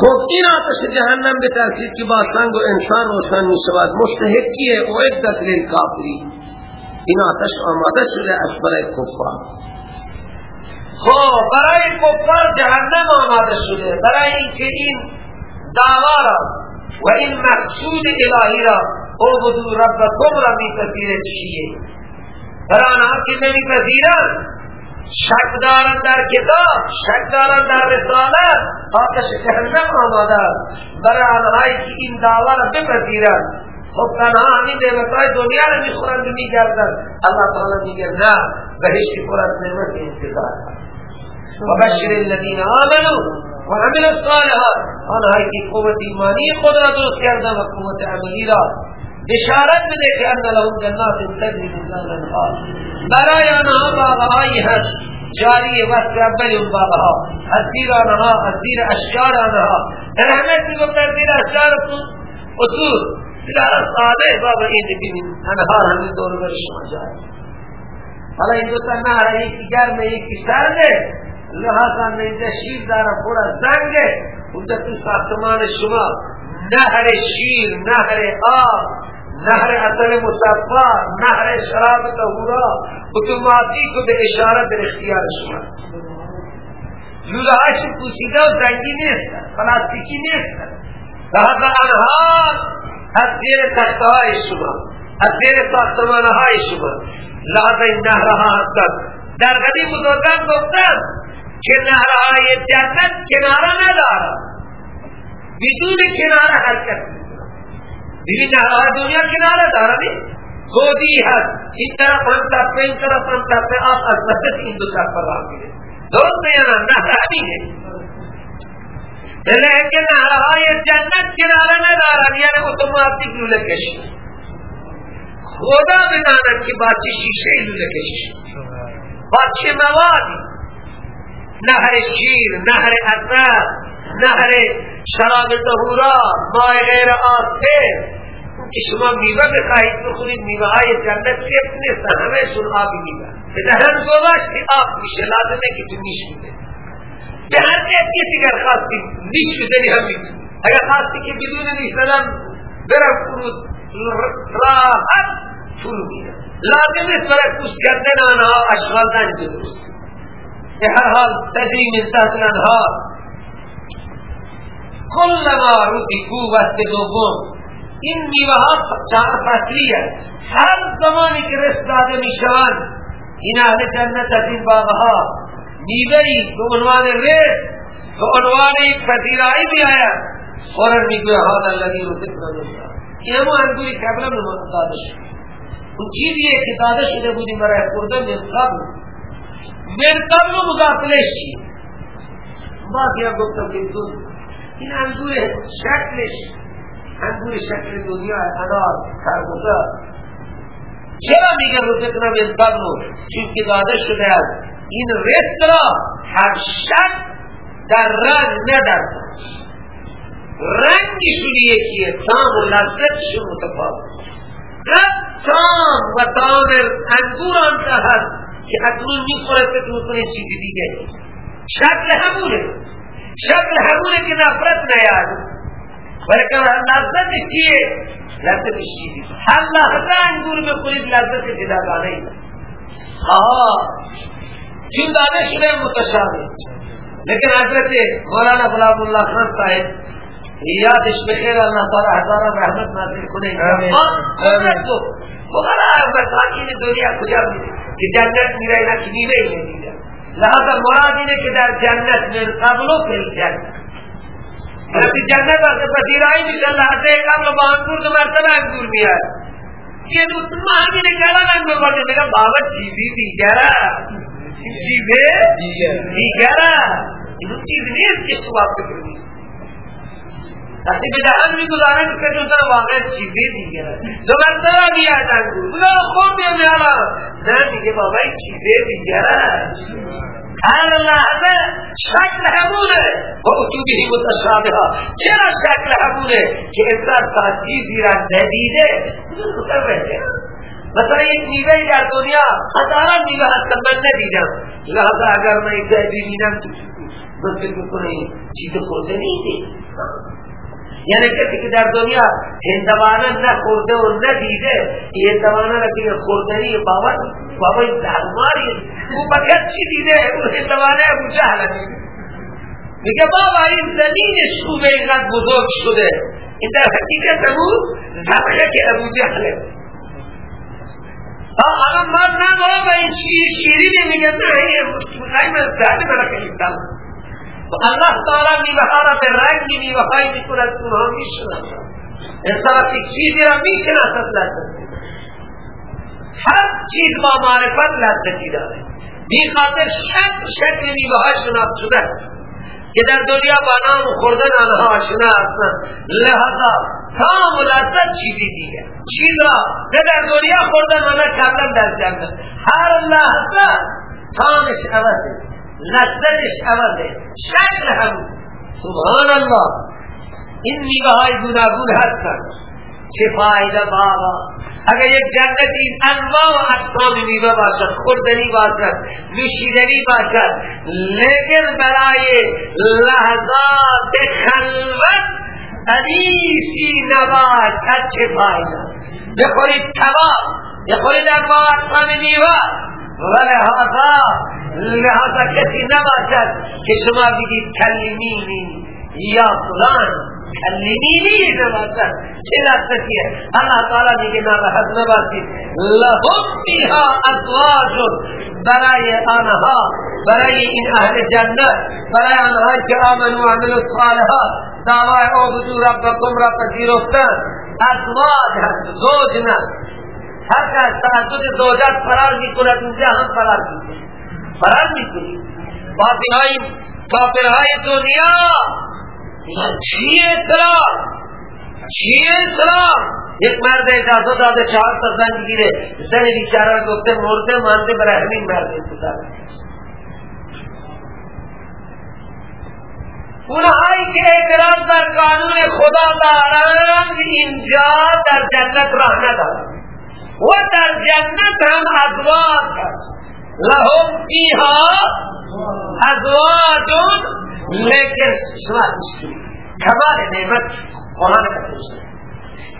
خب این آتش جهنم به ترتیب که با سنگ و انسان روشن می‌شود. مستحقیه. و عدت للکافری. این آتش آماده شده از برای کفار. خب برای کفار جهنم آماده شده. برای اینکه این دعوا را و این مقصود الهی را اعبدو ربکم را میپذیره چیه؟ برای آنها که نمیپذیرن شک دارن در کتاب شک دارن در رسالت. آتش جهنم آماده برای آنهایی که این دعوا را بپذیرن خب تنها همین نعمتهای دنیا را می‌خورند و میگردن اللہ تعالی میگه نه بهشت پر از نعمت انتظار. وبشر الذين آمنوا وعملوا الصالحات. آنهایی که قوت ایمانی خود را درست کردن و قوت عملی را بشارت بده که ان لهم جنات تجری من تحتها الانهار برای آنها باغهایی هست جاری وقت اول اون باغها از زیر آنها از زیر اشجار آنها در همه چیز در زیر اشجار اصول در ساده بابا این ببینید انهار همین دور بر شما جای حالا این دو تا نهر یکی گرمه یکی سرده لحاظا اینجا شیر داره پورا زنگه اونجا تو ساختمان شما. نهر شیر نهر آب. نهر اصل مصفا نهر شراب تهورا اتوماتیک به اشاره در اختیار شما. لوله هاش پوسیده و زنگی نیست پلاستیکی نیست. لحاظا انهار از زیر تخته های شما از زیر ساختمان های شما. لحاظا این نهر ها هستند. در قدیم بزرگان گفتن که نهرهای جنت کناره نداره بدون کناره حرکت ببین نهرهای دنیا کناره داره نی گودی هست این طرف هم تپه این طرف هم تپه آب از وسط این دو طرف راه میره درست یا نه نهر همینه لیکن نهرهای جنت کناره ندارن یعنی اتوماتیک لوله کشی خدا بداند که با چه شیشه لوله کشی با چه موادی نهر شیر نهر اصل نهر شراب ظهورا ماء غیر آسه که شما میوه بخواهید بخورید میوه های جنت کیف نیست همه شون آبی میوه. به دهن گذاشت که آب میشه. لازمه که تو میش میده به هر کسی اگر خواستی بدنی هم میده اگر خواستی که بدون نیستدن برم فرود راحت فرو میده لازم نیست برای پوست کردن آنها اشغال نجد درست به هر حال تجری من تحت الانهار کلما رزقو وقت دوم این میوه ها چهار فصلی هر زمانی که رست داده این اهل جنت از این باغها. میوهی به عنوان رزق، به عنوان یک پذیرایی میآید فوراً میگوید، هذا این همون انگوری که قبلا داده شد. اون چیزیه که داده شده بودیم برای خوردن من قبل من قبل چی؟ گفتم که این انگور شکلش انگور شکل دنیا انار خربوزه چرا میگه رزقنا من چون که داده شده است این رزق را هر شک در رنگ نه در رنگشون یکیه تام و لذتشون متفاوت. رب تام و تام انگور آنجا هست که اکنون می‌خوره فکر می‌کنه چیزی دیگه. شکل همونه. شکل همونه که نفرت نیاد ولیکن لذت چیه لذت چیزی هر لحظه انگور بخورید لذت جداگانه ای آها چون داده شده متشابه لیکن حضرت مولانا غلام اللہ خان صاحب یادش بخیر اللہ تعالی ہزارہ رحمت نازل دنیا کجا که جنت میره اینا که نیمه ایه لہٰذا مراد اینه که در جنت من قبل و فی جنت وقتی جنت وقت پذیرایی میشه، لحظه قبل با انگور دو مرتبه انگور میاد. یه دوست همینه گلن انگور برده میگه بابا چیزی دیگره. چیزه دیگره. اینو چیز نیست که شما بکنید وقتی به دهن می‌گذارن که دوستان واقع چیزی دیگه دو مرتبه میاد انگور بگه خوردیم میارم نه دیگه بابا این چیزی دیگه هر لحظه شکل همونه. و اتوبهی متشابه ها چرا شکل همونه؟ که انسان تا چیزی را ندیده. مثلا یک میوه در دنیا هزاران میوه هستن من ندیدم. لحظه اگر من یک ببینم تو فکر می‌کنه چیز خورده نیستی یعنی کسی که در دنیا هندوانه نخورده و ندیده هندوانه را که خوردنی بابا بابا این درماری او بکر چی دیده؟ اون هندوانه ابو جهل میگه بابا این زمین شوبه اینقدر بزرگ شده. این در حقیقت ابو زرخه که ابو جهله الان من نه بابا این شیرینی میگه نه این خیلی من زده برا خیلی و الله تعالی میوه را به رنگ میوه های می‌کند اونها میشنن انسان یک چیزی را می‌شناسد لذت. هر چیز با معرفت لذتی داره. بی خاطر شکل شکل میوه شناخت شده. که در دنیا با نام خوردن آنها آشنا هستند لحظا تام و لذت چیزی دیگه. چیز را نه در دنیا خوردن و نه کردن در جنت هر لحظه تامش عوضه. لذتش عوضه شکل هم سبحان الله این میوه های گوناگون هستن. چه فایده بابا. اگر یک جنت این انواع و اقسام میوه باشد خوردنی باشد نوشیدنی باشد لیکن برای لحظات خلوت انیسی نباشد چه فایده. بخورید تمام بخورید انواع اقسام میوه. ولهذا لہذا کسی نباشد که شما بگید کلمینی یا فلان کلمینی نباشد چه لطفیه اللہ تعالی میگه نباشد نباشید. لهم بیها ازواج برای آنها برای این اهل جنت برای آنها که آمنوا و عملوا الصالحات دعوای عبدو ربکم را پذیرفتن. ازواج هست زوج نه. هر کس تعدد زوجات فرار می‌کند اینجا هم فرار می‌کند فرار می‌کنی. باطنهای کافرهای دنیا چی اسلام چی اسلام یک مرد اجازه داده چهار تا زن بگیره. زن بیچاره گفته مرده مانده برای همین مرد انتظار اونهایی که اعتراض در قانون خدا دارند اینجا در جنت راه ندارند. و در جنت هم ازواج هست. لهم فيها ازواج لیکن شما کمال نعمت قرآن کا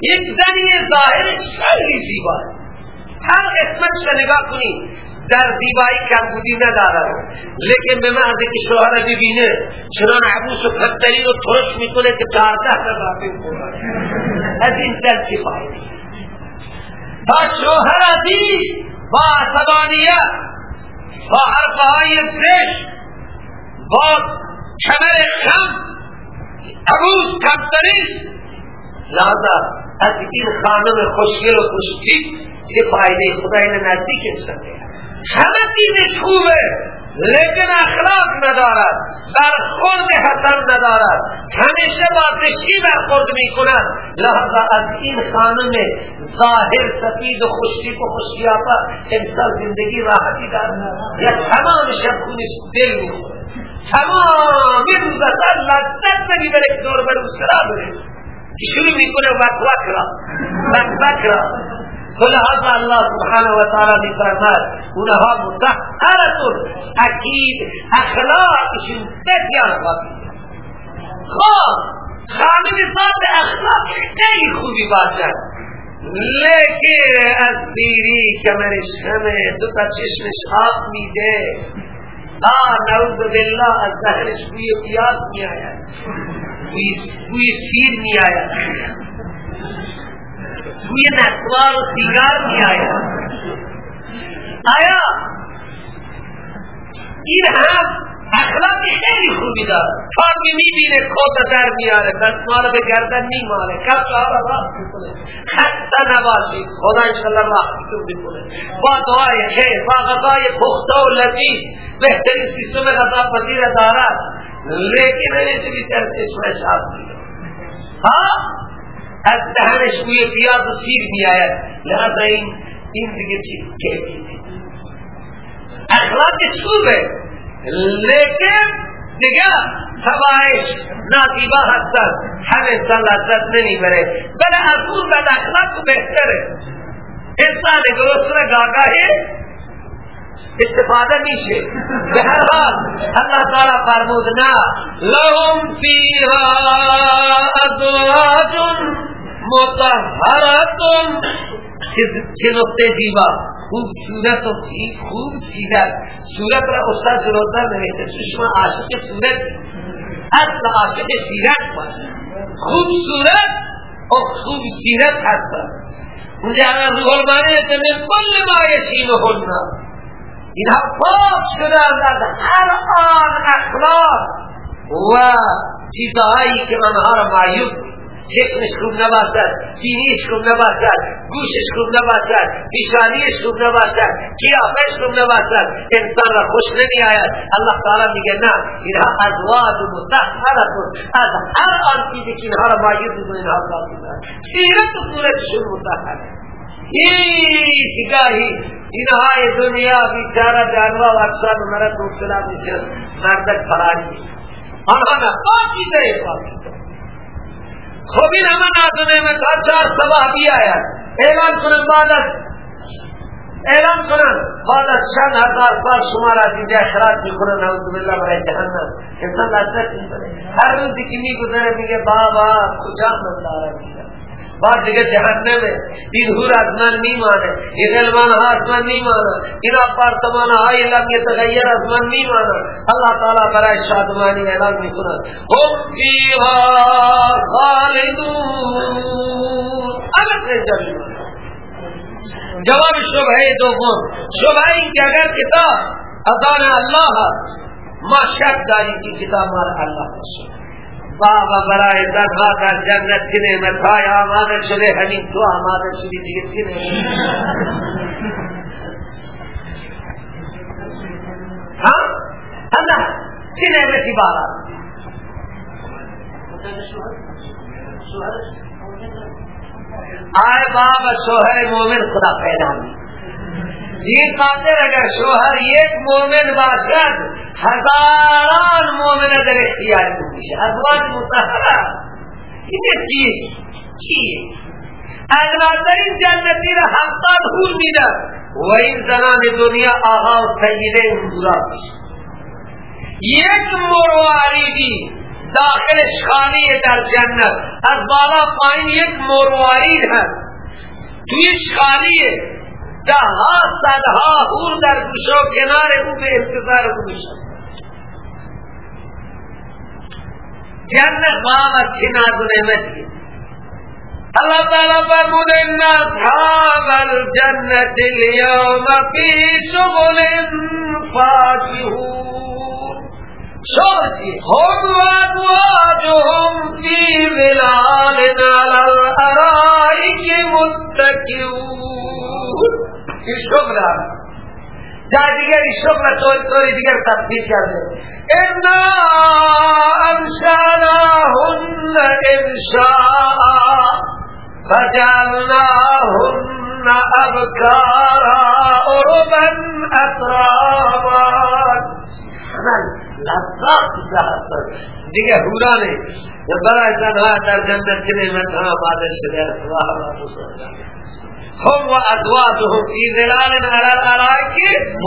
یک زنی ظاهرش خیلی زیبا. هر قسمتش نگاه کنی در زیبایی کمبودی ندارد لیکن به محض که شوهر ببینه چنان عبوس و خطری و ترش می‌کنه که چهارده کنه از این زن چی تا شوهر عزیز با عصبانیت با حرفهای زشت با کمر خم عروض کمتری لازا از این خانم خوشگل و خوشگی چه فایده خدای نزدیک انسان همه چیزش خوبه. لیکن اخلاق ندارد برخورد حسن ندارد. همیشه با زشتی برخورد می‌کنند لحظه از این خانم ظاهر سفید و خوشی و خوشیافه انسان زندگی راحتی دارد یا تمام شب خونش دل می‌خوره. تمام روز اصلا لذت نمی‌بره که دور بر سرا بره. شروع می‌کنه وقت را. وقت را. فلهذا الله سبحانه و تعالی میفرماد اونها متحرتون اکید اخلاقشون بسیار باقی خب خانم ذات اخلاق خیلی خوبی باشد. لیکن از بیری کمرش همه دو تا چشمش آب میده. آه نعوذ بالله از ظهرش بوی پیاز می آید بوی سیر می آید بوی نسوار و سیگار می آیا آیا این هم اخلاق خیلی خوبی داره. تا که می‌بینه کتا در میاره دستمال به گردن میماله کف را راست می‌کنه. خسته نباشید خدا انشالله راحتتون بکنه با دعای خیر با غذای پخته و لذیذ. بهترین سیستم غذا پذیر دارد. لیکن نمی‌تونی سر چشمش آب ها؟ از دهنش بوی پیاز و سیر می آید لحظه این این دیگه چی؟ کیفیه اخلاقش خوبه لیکن دیگه سوایش نازیبا هستن. همه انسان لذت نمی‌بره. بله از اون بد اخلاق بهتره. انسان را گاگاهی استفاده میشه. به هر حال الله تعالی فرمود نه. لهم فیها ازواج مطهرتون. چه نقطه دیبا خوب صورت و خوب سیدت صورت را استاد جلوتر نوشته. تو شما عاشق صورت. اصل عاشق سیرت باش خوب صورت و خوب سیرت هست. اونجا اگر روح المانه من کل ما یشینهن اینها پاک شده از هر آن اخلاق. و چیزهایی که آنها را معیوب چشمش خوب نباشد بینیش خوب نباشد گوشش خوب نباشد پیشانیش خوب نباشد قیافش خوب نباشد انسان را خوش نمی آید الله تعالی میگه نه اینها ازواج مطهرت از هر آن چیزی که اینها را مایید می‌کنه اینها را سیرت و صورتشون مطهر هیچ گاهی اینهای دنیا بیچاره جانوا و اقسام مرد مبتلا میشن مردک فراری آنها نه پاکی داره پاکی خوبی این همه میں و چار سباہ بھی آیا۔ اعلان کنن بعد از اعلان کنن بعد از چند هزار سال شما را از اینجا اخراج میکنن نعوذ بالله برای جهنم انسان لذت میکنه هر روزی که میگذره میگه، بابا، کجا من دارم؟ بعد دیگه جهنم این هور از من نیمانه این غلمان ها از من نیمانه این اپارتمان های لم یتغیر از من نیمانه اللہ تعالی برای شادمانی اعلان میکنه هم فیها خالدون۔ الگ رنجا جواب شبهه دوم شبهه این که اگر کتاب۔ ادان الله ما شک داریم که کتاب مال الله باشه بابا برای زنها در جنت چی نعمت های آماده شده همین تو آماده شدی دیگه چی نعمت ها؟ الله چی نعمتی بارا آئے بابا شوہر مومن خدا پیدا یہ قادر اگر شوہر ایک مومن باشد هزاران مومن در اختیار میشه. ازواج مطهره این چیه چیه ادناترین جنتی را هفتاد حول میده و این زنان دنیا آغا و سیده اندورا یک مرواریدی داخلش خالی در جنت. از بالا پایین یک مروارید هست تویش خالیه ده ها صدها هور ہاں در گوشو کنار او به انتظار او میشن جنت از چه ناز و نعمت کی۔ اللہ تعالیٰ فرمود، ان اصحاب الجنت اليوم فی شغل فاکهون هم و ازواجهم فی ظلال على الارائک متکئون این شغل جای دیگر این شغل طوری طوری دیگر تبدیل کرده عربا اطرابا لذات جهت دیگه هورانه برای زنها در جنت چه نعمتها آماده شده الله الله هم و ازواجهم فی ظلال علی الارائک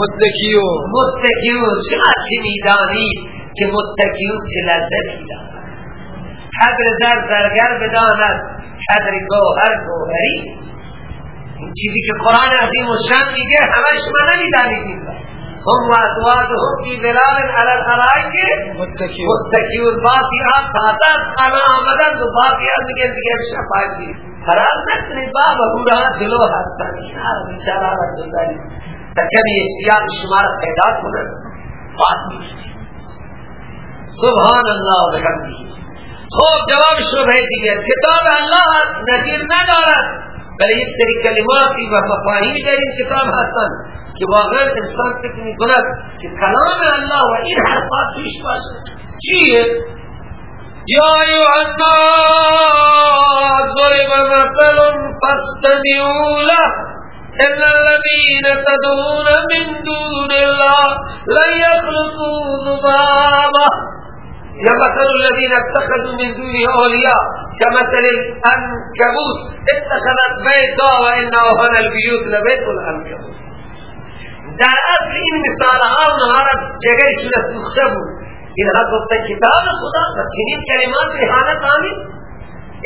متکیون متکیون شما چه می‌دانید که متکیون چه لذتی دارد؟ قدر زر زرگر بداند. قدر گوهر گوهری. این چیزی که قرآن عظیم و شن میگه همه شما نمی‌دانید این هم و أزواجهم فی ظلال علی الارائک متکیون باقی آن تازه خانه آمدن و باقی آن دیگه دیگه شفاعتی. خراب نکنی بابا بودا دلو هستن. اینا بیچاره را دلداری کمی اشتیاق شما را پیدا کنن. سبحان الله و بحمده. خوب جواب شبه دیگر کتاب الله نظیر ندارد. بلی یک سری کلماتی و مفاهیمی در این کتاب هستند که واقعا انسان فکر می کند که کلام الله و این حرفات پیش باشد چیه یا ایوها الناس ضرب مثل فاستمعوا له. إن الذين تدعون من دون الله لن يخلقوا ذبابا مثل الذين اتخذوا من دونه أولياء كمثل العنكبوت اتخذت بيتا وإن أوهن البيوت لبيت العنكبوت در اصل این مثال ها اونها را جگهشون سوخته بود. اینها گفتن کتاب خدا و چنین کلمات رحانت آمین.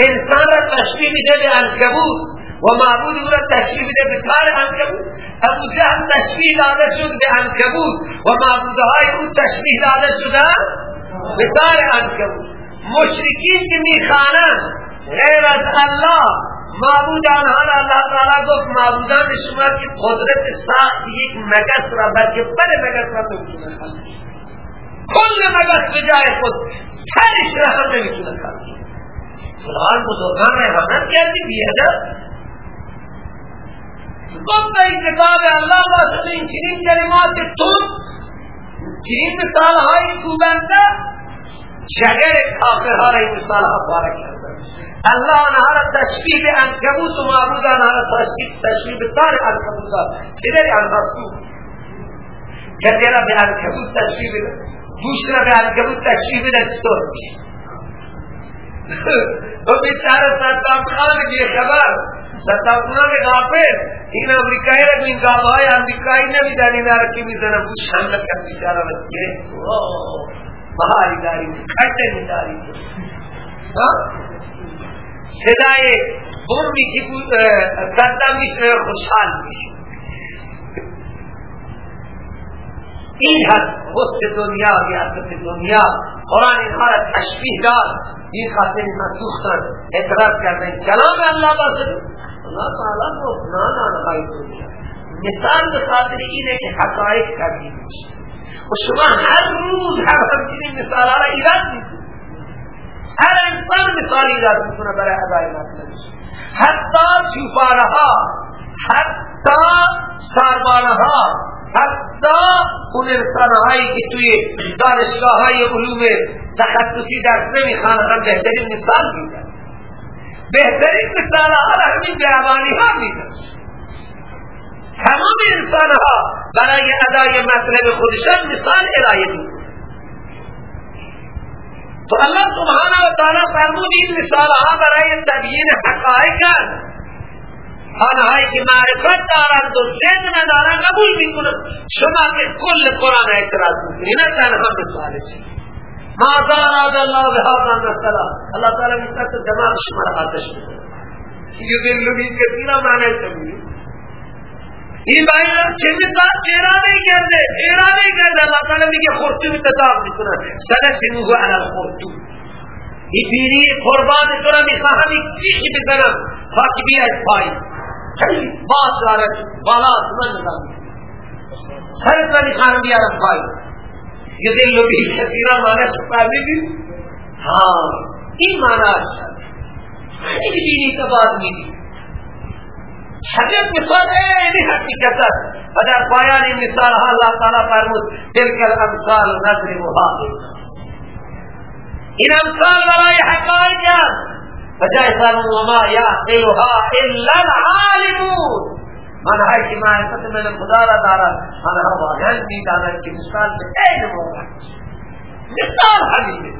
انسان را تشبیه میده به انکبوت و معبود او را تشبیه میده به کار انکبوت ابو جهل تشبیه داده شد به انکبوت و معبودهای او تشبیه داده شده به کار انکبوت مشرکین که میخوانند غیر از الله معبود آنها را اللہ تعالی گفت معبودان شما کی قدرت ساخت یک مگس را بلکه بل مگس را نمیتونه خلق کل مگس به جای خود ترش را هم نمیتونه خلق فلحال بزرگان رحمت کردی بیادر گفت این کتاب اللہ واسطه این چنین کلمات تون چنین مثال های کوبنده شگر کافرها را این مثال ها بارک کرده. الله آنها را تشبیه به انکبوت و معبود آنها را تشبیه به تار انکبوت ادر آنها سو. کسی را به انکبوت تشبیه بده. گوشت را به انکبوت تشبیه بده چطور میشه؟ و بیچاره ستام خان کی خبر. ستام خان غافل. این امریکایی را این گاوهای امریکایی نمیدانی نارا کی می‌زنه بوش حمله کن بیچاره را. گره بهاری داری کٹے داری صدای بومی که زده میشه خوشحال میشه این هست وسط دنیا ریاست دنیا قرآن اینها را تشبیه داد این خاطر اینها سوختن اعتراض کردن کلام الله باشد اللہ تعالی کو نانا نهایی دنیا مثال به خاطر اینه که حقائق کردی میشه و شما هر روز هر همچنین مثال را ایراد می‌کنید هر انسان مثال ایراد می‌کنه برای ادای مطلب حتی چوپانها حتی ساربانها حتی اون انسانهایی که توی دانشگاه های علوم تخصصی درس نمی‌خوان هم بهترین مثال میدن. بهترین مثال ها را همین بیابانی ها میدن. تمام انسانها برای ادای مطلب خودشان مثال ارائه میدن تو اللہ سبحانہ و تعالی فرمود این مثال ها برای تبیین حقائق آنهایی که معرفت دارند و ذهن ندارند قبول می‌کنند. شما که کل قرآن اعتراض می‌کنید. نه تنها مثالشی ما دارد الله به هذا مثلا الله تعالی میگه دماغ شما را آتش بزنه یہ دل لوگی کثیرا معنی سمجھے این باید چه مثال چرا نہیں کرده چرا نہیں کرده اللہ تعالی میگه خرطوم تتاب می‌کنه سنسموه علی الخرطوم این پیری قربان تو را می‌خواهم یک سیخی بزنم خاکی بیاید پایی خیلی باز دارد بالا من نظام سرت را می‌خواهم بیارم پایی یہ دل لوگی کثیرا معنی سفهمیدی ها حقیقت مثال اینی حقیقت و در پایان این مثال ها اللہ تعالی فرمود تلک الامثال نضربها۔ این امثال برای حقائق و جای فرمود وما یعقلها الا العالمون۔ من هر کی معرفت من خدا را دارد من ها واقعا میداند که مثال به عین موقع مثال حقیقی.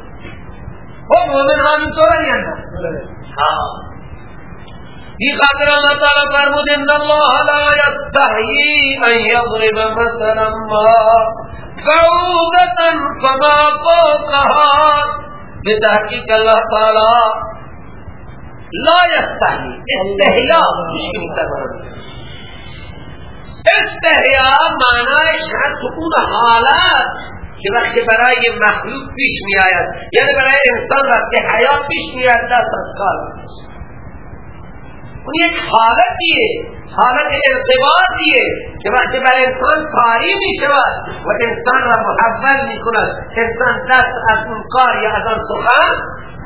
خب مومن همین طور نہیں ها دی خاطر اللہ تعالی فرمود ان اللہ لا یستحیی ان یضرب مثلا ما بعودتا فما فوقها بتحقیق اللہ تعالی لا یستحیی استحیاء مشکل استحیاء معنی شاید سکون حالات که وقتی برای مخلوق پیش می آید یعنی برای انسان وقتی حیات پیش می آید دست از اون یک حالتیه حالت ارتباطیه که وقتی بر انسان کاری می شود و انسان را محول می کند انسان دست از اون کار یا از آن سخن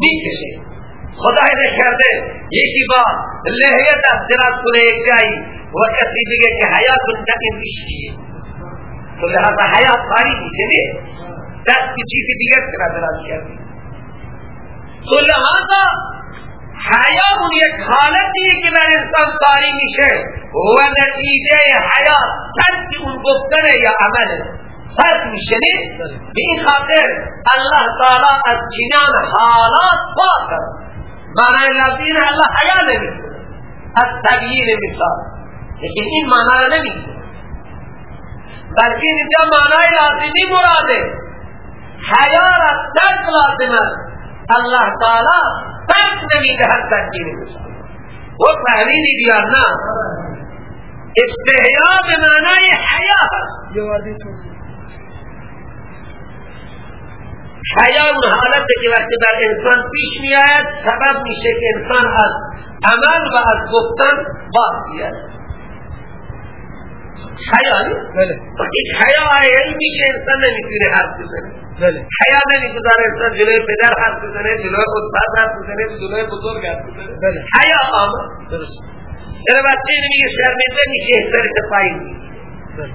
می کشه خدا کرده یکی با لحیت از دراز کنه یک جایی و کسی بگه که حیات کن این میشیه تو لحظه حیات کاری میشه نه دست کی چیزی دیگر چرا دراز کردی؟ تو لہذا حیا اون یک حالتی که در انسان کاری میشه. و نتیجه حیات ترک اون گفتن یا عمل. فرق میشه به این خاطر الله تعالی از چنان حالات پاک است. معنی لفظین الله حیا نمی‌کنه. از تبیین مثال لیکن این معنی را نمی‌کنه. بلکه اینجا معنی لازمی مراده. حیا را ترک لازم است. الله تعالی ترک نمیده هر تبیین مثال و فهمیدید یا نه. استحیا به معنی حیا هست. حیا اون حالت که وقتی بر انسان پیش می آید سبب میشه که انسان از عمل و از گفتن باز بیاد. حیا. بله. وقتی حیا آیایی میشه انسان نمی‌تونه حرف بزنه. بله. حیا نمی‌گذاره انسان جلوی پدر حرف بزنه جلوی استاد حرف بزنه جلوی بزرگ حرف بزنه بله. حیا آمد درست. چرا بچه نمیگه شرمنده میشه احترش پایین بله.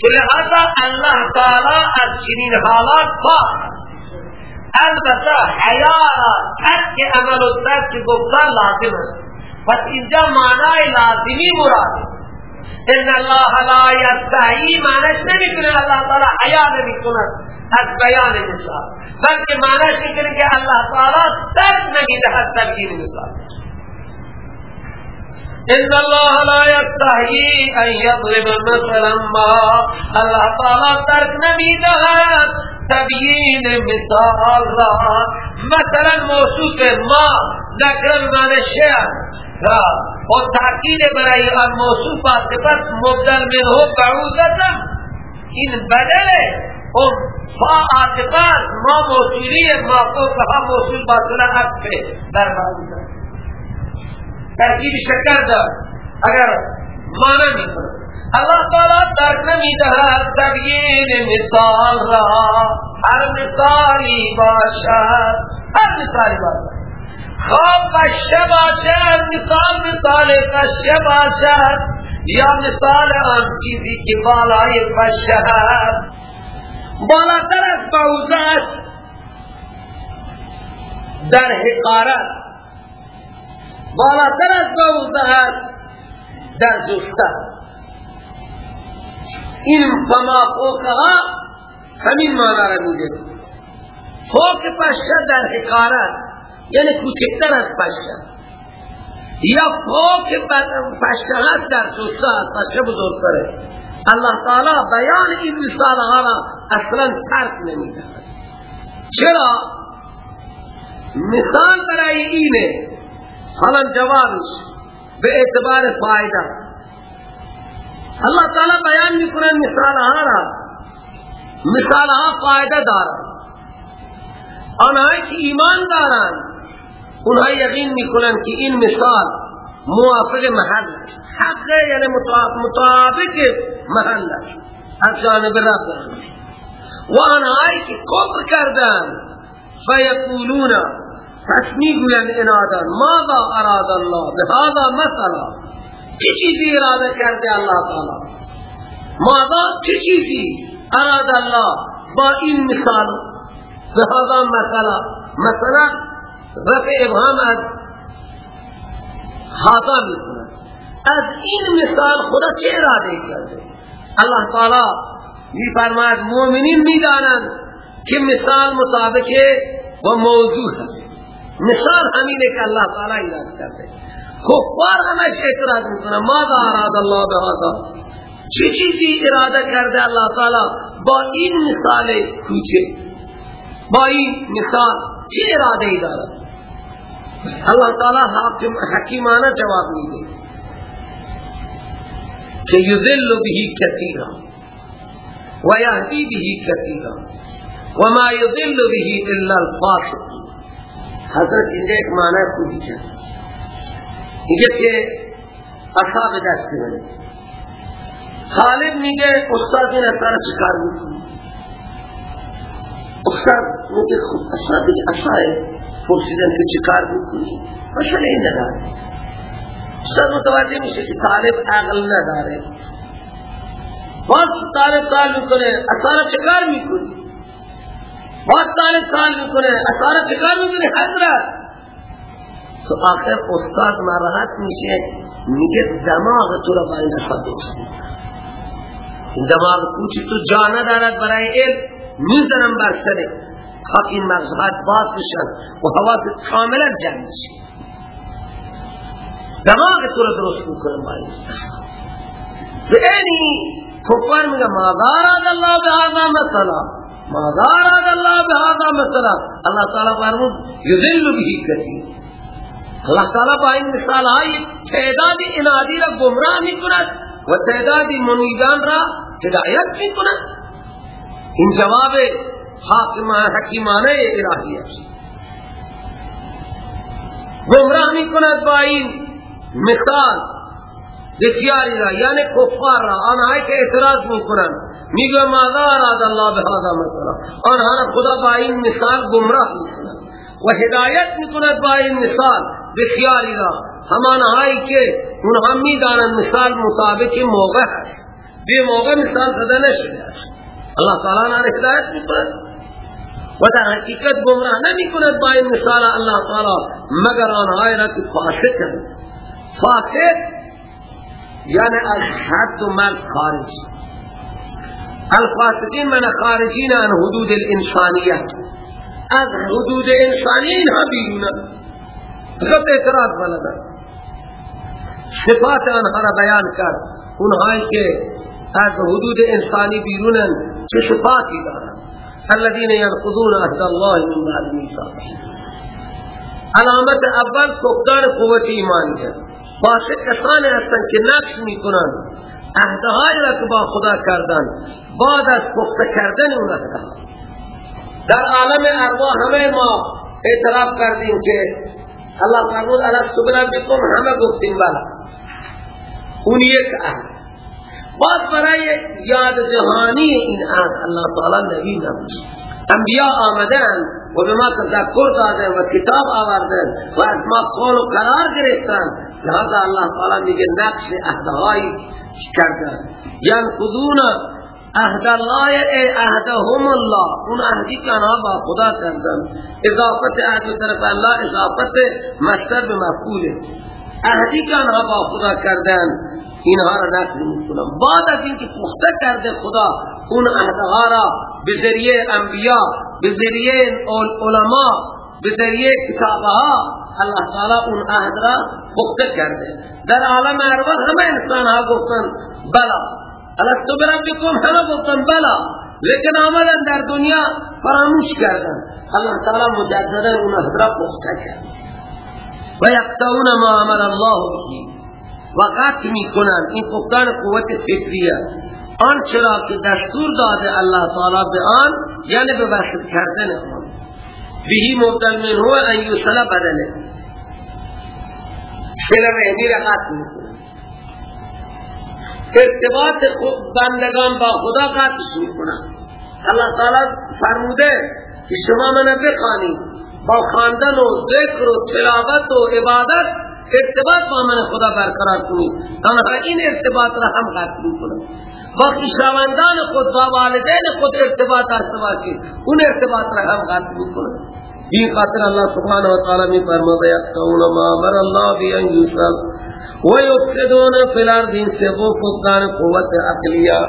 تو لہذا اللہ تعالی از چنین حالات است البته حیا را ترک عمل و ترک گفتن لازم است پس اینجا معنای لازمی مراد. ان الله لا یستحی معنیش نمی‌کنه اللہ تعالی حیا نمی‌کنه از بیان مثال بلکه معنیش می‌کنه که اللہ تعالی ترک نمی‌دهد تبیین مثال ان الله لا يستحي ان يضرب مثلا ما الله تعالی ترک نبی نمیدهد تبیین مثال را مثلا موصوف ما ذکر معنی شیعن را و تحقیل برای آن موصوف صفت مبدل منه بعوزتا این بدله اون فا آتفات ما موصولی، ما فوقها موصول با سنه عطفه در بعوزتا ترکیب شکر دار. اگر مانا کرو اللہ تعالیٰ ترک نمی دهد تبیین مثال را. ہر مثالی باشد. ہر مثالی باشد. خواب قشه باشد مثال مثال قشه باشد. یا مثال آن چیزی که بالای قشه بالاتر از بعوزت در حقارت. بالاتر از بوزهد در جسته این فما فوقها همین معنی را میده فوق پشه در حقارت یعنی کوچکتر از پشه یا فوق پشه در جسته پشه بزرگتره. اللہ تعالی بیان این مثال ها را اصلا ترک نمیده چرا؟ مثال برای اینه حالا جوابش. به اعتبار فایده اللہ تعالی بیان می‌کنه مثال ها را مثال ها فایده دارن آنهایی که ایمان دارن اونها یقین می‌کنن که این مثال موافق محل. حق یعنی مطابق محل. از جانب رب. و آنهایی که کفر کردن فیقولون پس می‌گویند انادا ماذا اراد الله؟ بهذا مثلا. چه چیزی اراده کرده الله تعالی؟ ماذا؟ چه چیزی اراد الله؟ با این مثال بهذا مثلا. مثلا رفع ابهام از هذا می‌کنه. از این مثال خدا چه اراده کرده؟ الله تعالی میفرماید مؤمنین می‌دانند که مثال مطابق و موضوع هست. مثال همینه که اللہ تعالی ایراد کرده. کفار همش اعتراض می‌کنه. ماذا اراد الله به هذا؟ چه چیزی اراده کرده اللہ تعالی با این مثال کوچه؟ با این مثال چه اراده ای دارد؟ اللہ تعالی حاکم حکیمانه جواب میده. که یذل به کثیرا و یهدی به کثیرا وما یذل به الا الفاسقین حضرت اینجا ایک معنی خوبی کرد اینجا که اصحاب دست منه. خالد میگه استاد این اثر چکار می‌کنی؟ استاد میگه خب اصلا دیگه اصلا پرسیدن که چکار می‌کنی؟ مسئله این نداره. استاد متوجه میشه که طالب عقل نداره. باز طالب سوال می‌کنه اصلا چکار می‌کنی؟ باز سال می‌کنه اصلا چکار می‌کنه حضرت؟ تو آخر استاد ناراحت میشه میگه دماغ تو را با این اصلا دوست این دماغ کوچی تو جانه دارد برای علم می‌زنم بر سره تا این مغزهات باز بشن و حواس کاملا جمع میشه دماغ تو را درست می‌کنه با این به اینی کفار میگه مادار الله به هذا مثلا. ماذا اراد الله بهذا مثلا. الله تعالی فرمود یذل به کثیر الله تعالی با این مثال های تعداد انادی را گمراه می کند و تعداد منیبان را هدایت می کند این جواب حکیمانه الهی است. گمراه می کند با این مثال. بسیاری را یعنی کفار را آنهایی که اعتراض می کنند میگه ماذا اراد الله به هذا مثلا؟ آنها خدا با این مثال گمراه می‌کند و هدایت می‌کند با این مثال. بسیاری را. همانهایی که اونها می‌دانند مثال مطابق موقع هست به موقع مثال زده نشده است. الله تعالی نه هدایت می‌کند. و در حقیقت گمراه نمی کند با این مثال الله تعالی مگر آنهایی را که فاسق فاسق یعنی از حد و مرز خارج. الفاسقین من خارجین عن حدود الانسانیت. از حدود انسانی اینها بیرونه. خود اعتراض بلدن صفات آنها را بیان کرد. اونهایی که از حدود انسانی بیرونن چه صفاتی دارن؟ الذين ينقضون عهد الله من بعد ميثاقه علامت اول فقدان قوت ایمانیه فاسق کسانی هستند که نقش می‌کنند. عهدهایی را که با خدا کردن بعد از پخته کردن اون در عالم ارواح همه ما اعتراف کردیم که الله فرمود علی سبنا بکن همه گفتیم بلا اون یک عهد. بعد برای یاد جهانی این عهد الله تعالی نبی نمشت انبیاء آمدن و به ما تذکر دادن و کتاب آوردن و از ما قول و قرار گرفتن. لہذا الله تعالی میگه نقش عهدهایی کردن ینقضون عهد الله ای عهدهم الله. اون عهدی که با خدا کردن. اضافت عهد طرف الله اضافت مصدر به مفعوله. عهدی که با خدا کردن. اینها را نقل می‌کنم بعد از اینکه پخته کرده خدا اون عهدها را به ذریعه انبیاء به ذریعه علماء به ذریعه کتابها الله تعالی اون عهد را پخته کرده. در عالم ارواح همه انسان ها گفتن بلا. الستو بربکم همه گفتن بلا. لیکن آمدن در دنیا فراموش کردن. الله تعالی مجددا اون عهد را پخته کرد. و یقتعون ما امر الله و قطع می کنن این فقدان قوت فکریه. آن چرا که دستور داده الله تعالی به آن یعنی به وصل کردن آن. بهی مبدل من هو ان یسلا بدله. سلا رحمی را قطع می‌کنه ارتباط بندگان با خدا قطع می‌کنن. الله تعالی فرموده که شما من بخوانید. با خواندن و ذکر و تلاوت و عبادت ارتباط با من خدا برقرار کنید. آنها این ارتباط را هم قطع می‌کنن با خیشاوندان خود با والدین خود ارتباط داشته باشید اون ارتباط را هم قطع می‌کنن این خاطر الله سبحانه و تعالی می فرماده یقتعون ما امر الله بی ان یوصل و یفسدون فی الارض سبو فقدان قوت عقلیه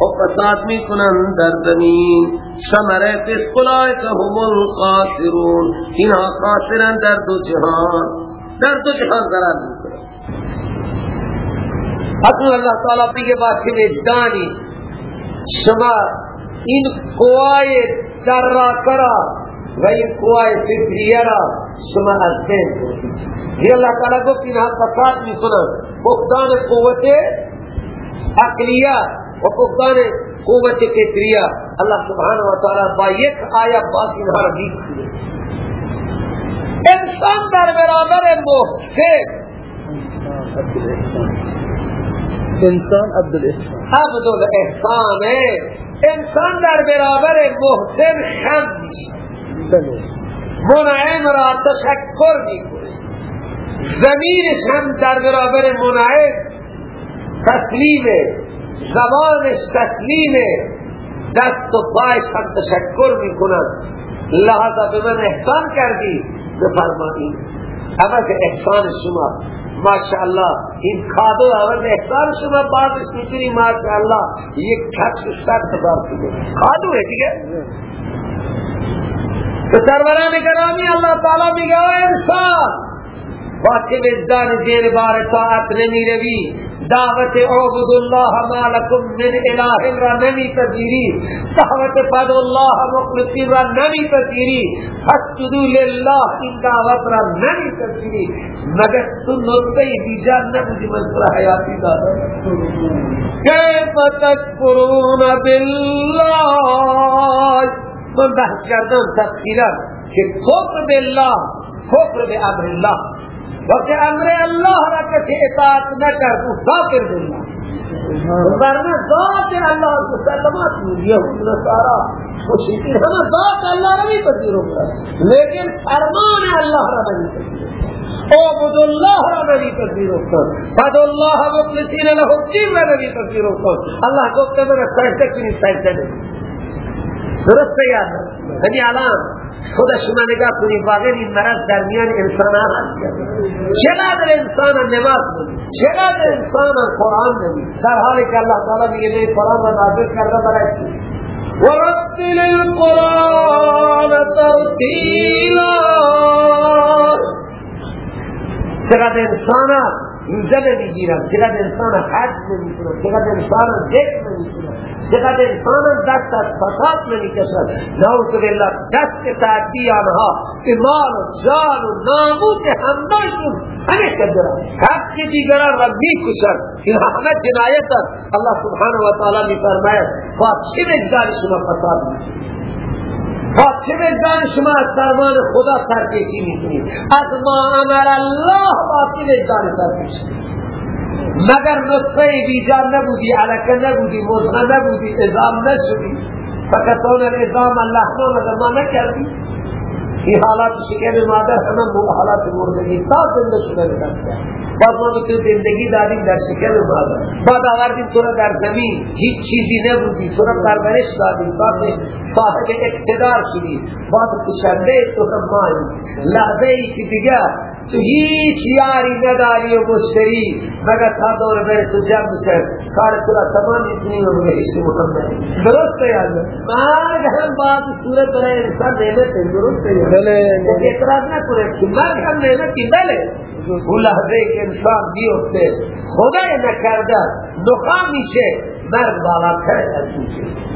و فساد می کنند در زمین. ثمره فسقلائک هم الخاسرون. اینها خاسرن در دو جهان. در تو جہان قرار دی کرے حضور اللہ تعالیٰ پی کے بات سے وجدانی شما این قوائے در را کرا و این قوائے فکریہ را شما از دین۔ یہ اللہ تعالیٰ کو انہا فساد نہیں سنا۔ فقدان قوت اقلیہ و فقدان قوت فکریہ۔ اللہ سبحانہ و تعالیٰ با یک آیا باقی انہا رہی انسان در برابر محسن انسان عبد الاحسان عبد الاحسان انسان در برابر محسن خم میشه. منعم را تشکر می‌کنه. زمینش هم در برابر منعم. تسلیمه زبانش تسلیمه دست و پایش هم تشکر می‌کنند لحظه به من احسان کردی. بفرمایید که احسان شما ماشاءالله این کادو اول احسان شما بعدش می‌تونی ماشاءالله یک کفش ست هزار کنید کادو دیگه. تو سروران گرامی اللہ تعالی میگه انسان واسه وجدان زیر بار طاعت نمی روی دعوت عبد اللہ مالکم من الہ را نمی تذیری. دعوت پد اللہ مقلقی را نمی تذیری. حسدو للہ ان دعوت را نمی تذیری. مگر تم نطفی بیجا نبودی، من سر حیاتی دادا. کیف تکفرون باللہ؟ من بحث کردن تقیلہ کہ خبر باللہ خبر بے عبر اللہ. وقت امر اللہ کسی اطاعت نہ کر، تو کافر باللہ ورنہ ذات اللہ مسلمات یہود نصارا مشرکین ہم ذات اللہ بھی پذیرو لیکن فرمان اللہ را نہیں پذیرو عبد اللہ را نہیں پذیرو کر فد اللہ مخلصین له الدین را نہیں پذیرو اللہ کو کہ سجدہ کی نہیں سجدہ دے۔ درست یاد۔ ہے یعنی خود شما نگاه کنید واقعا این مرض در میان انسان ها هست. چقدر انسان نماز چقدر انسان قرآن نمید در حالی که اللہ تعالی میگه به قرآن را نازل کرده برای چی؟ ورتل القرآن ترتیلا. چقدر انسان اینجا نمی‌گیرن چقدر انسان حج نمی‌کنن چقدر انسان ذکر نمی‌کنن چقدر انسان دست از فساد نمی کشد نعوذ بالله دست تعدی آنها مال و جان و ناموس همهشون همیشه دارن حق دیگران را می کشن این همه جنایت الله سبحانه و تعالی می فرماید با چه وجدان شما فساد می چه وجدان شما از فرمان خدا سرکشی می کنید از ما امر الله چه وجدان سرکشی؟ مگر نطفه بیجان نبودی علکه نبودی مزغه نبودی ازام نشدی؟ فقط اون الازام الله مگر ما نکردی؟ این حالات شکر مادر همه حالات مردگی تا زنده شده بکنسته بعد ما تو زندگی دادیم در شکر مادر بعد آوردیم تو در زمین هیچ چیزی نبودی تو را پرورش دادیم بعد صاحب اقتدار شدی بعد کشنده تو هم مایی لحظه ای که دیگه تو هیچ یاری نداری و مشتری مگر تا دور بره تو جمع بشه کار تو را تمام اتنی و بهشت محمد درست ہے یاد مرگ صورت برای انسان نعمت ہے درست ہے۔ اعتراض نہ کرے کہ مرگ نعمت کی لحظه که انسان بیفته خدای نکرده نخواه میشه مرگ بالاتر از میشه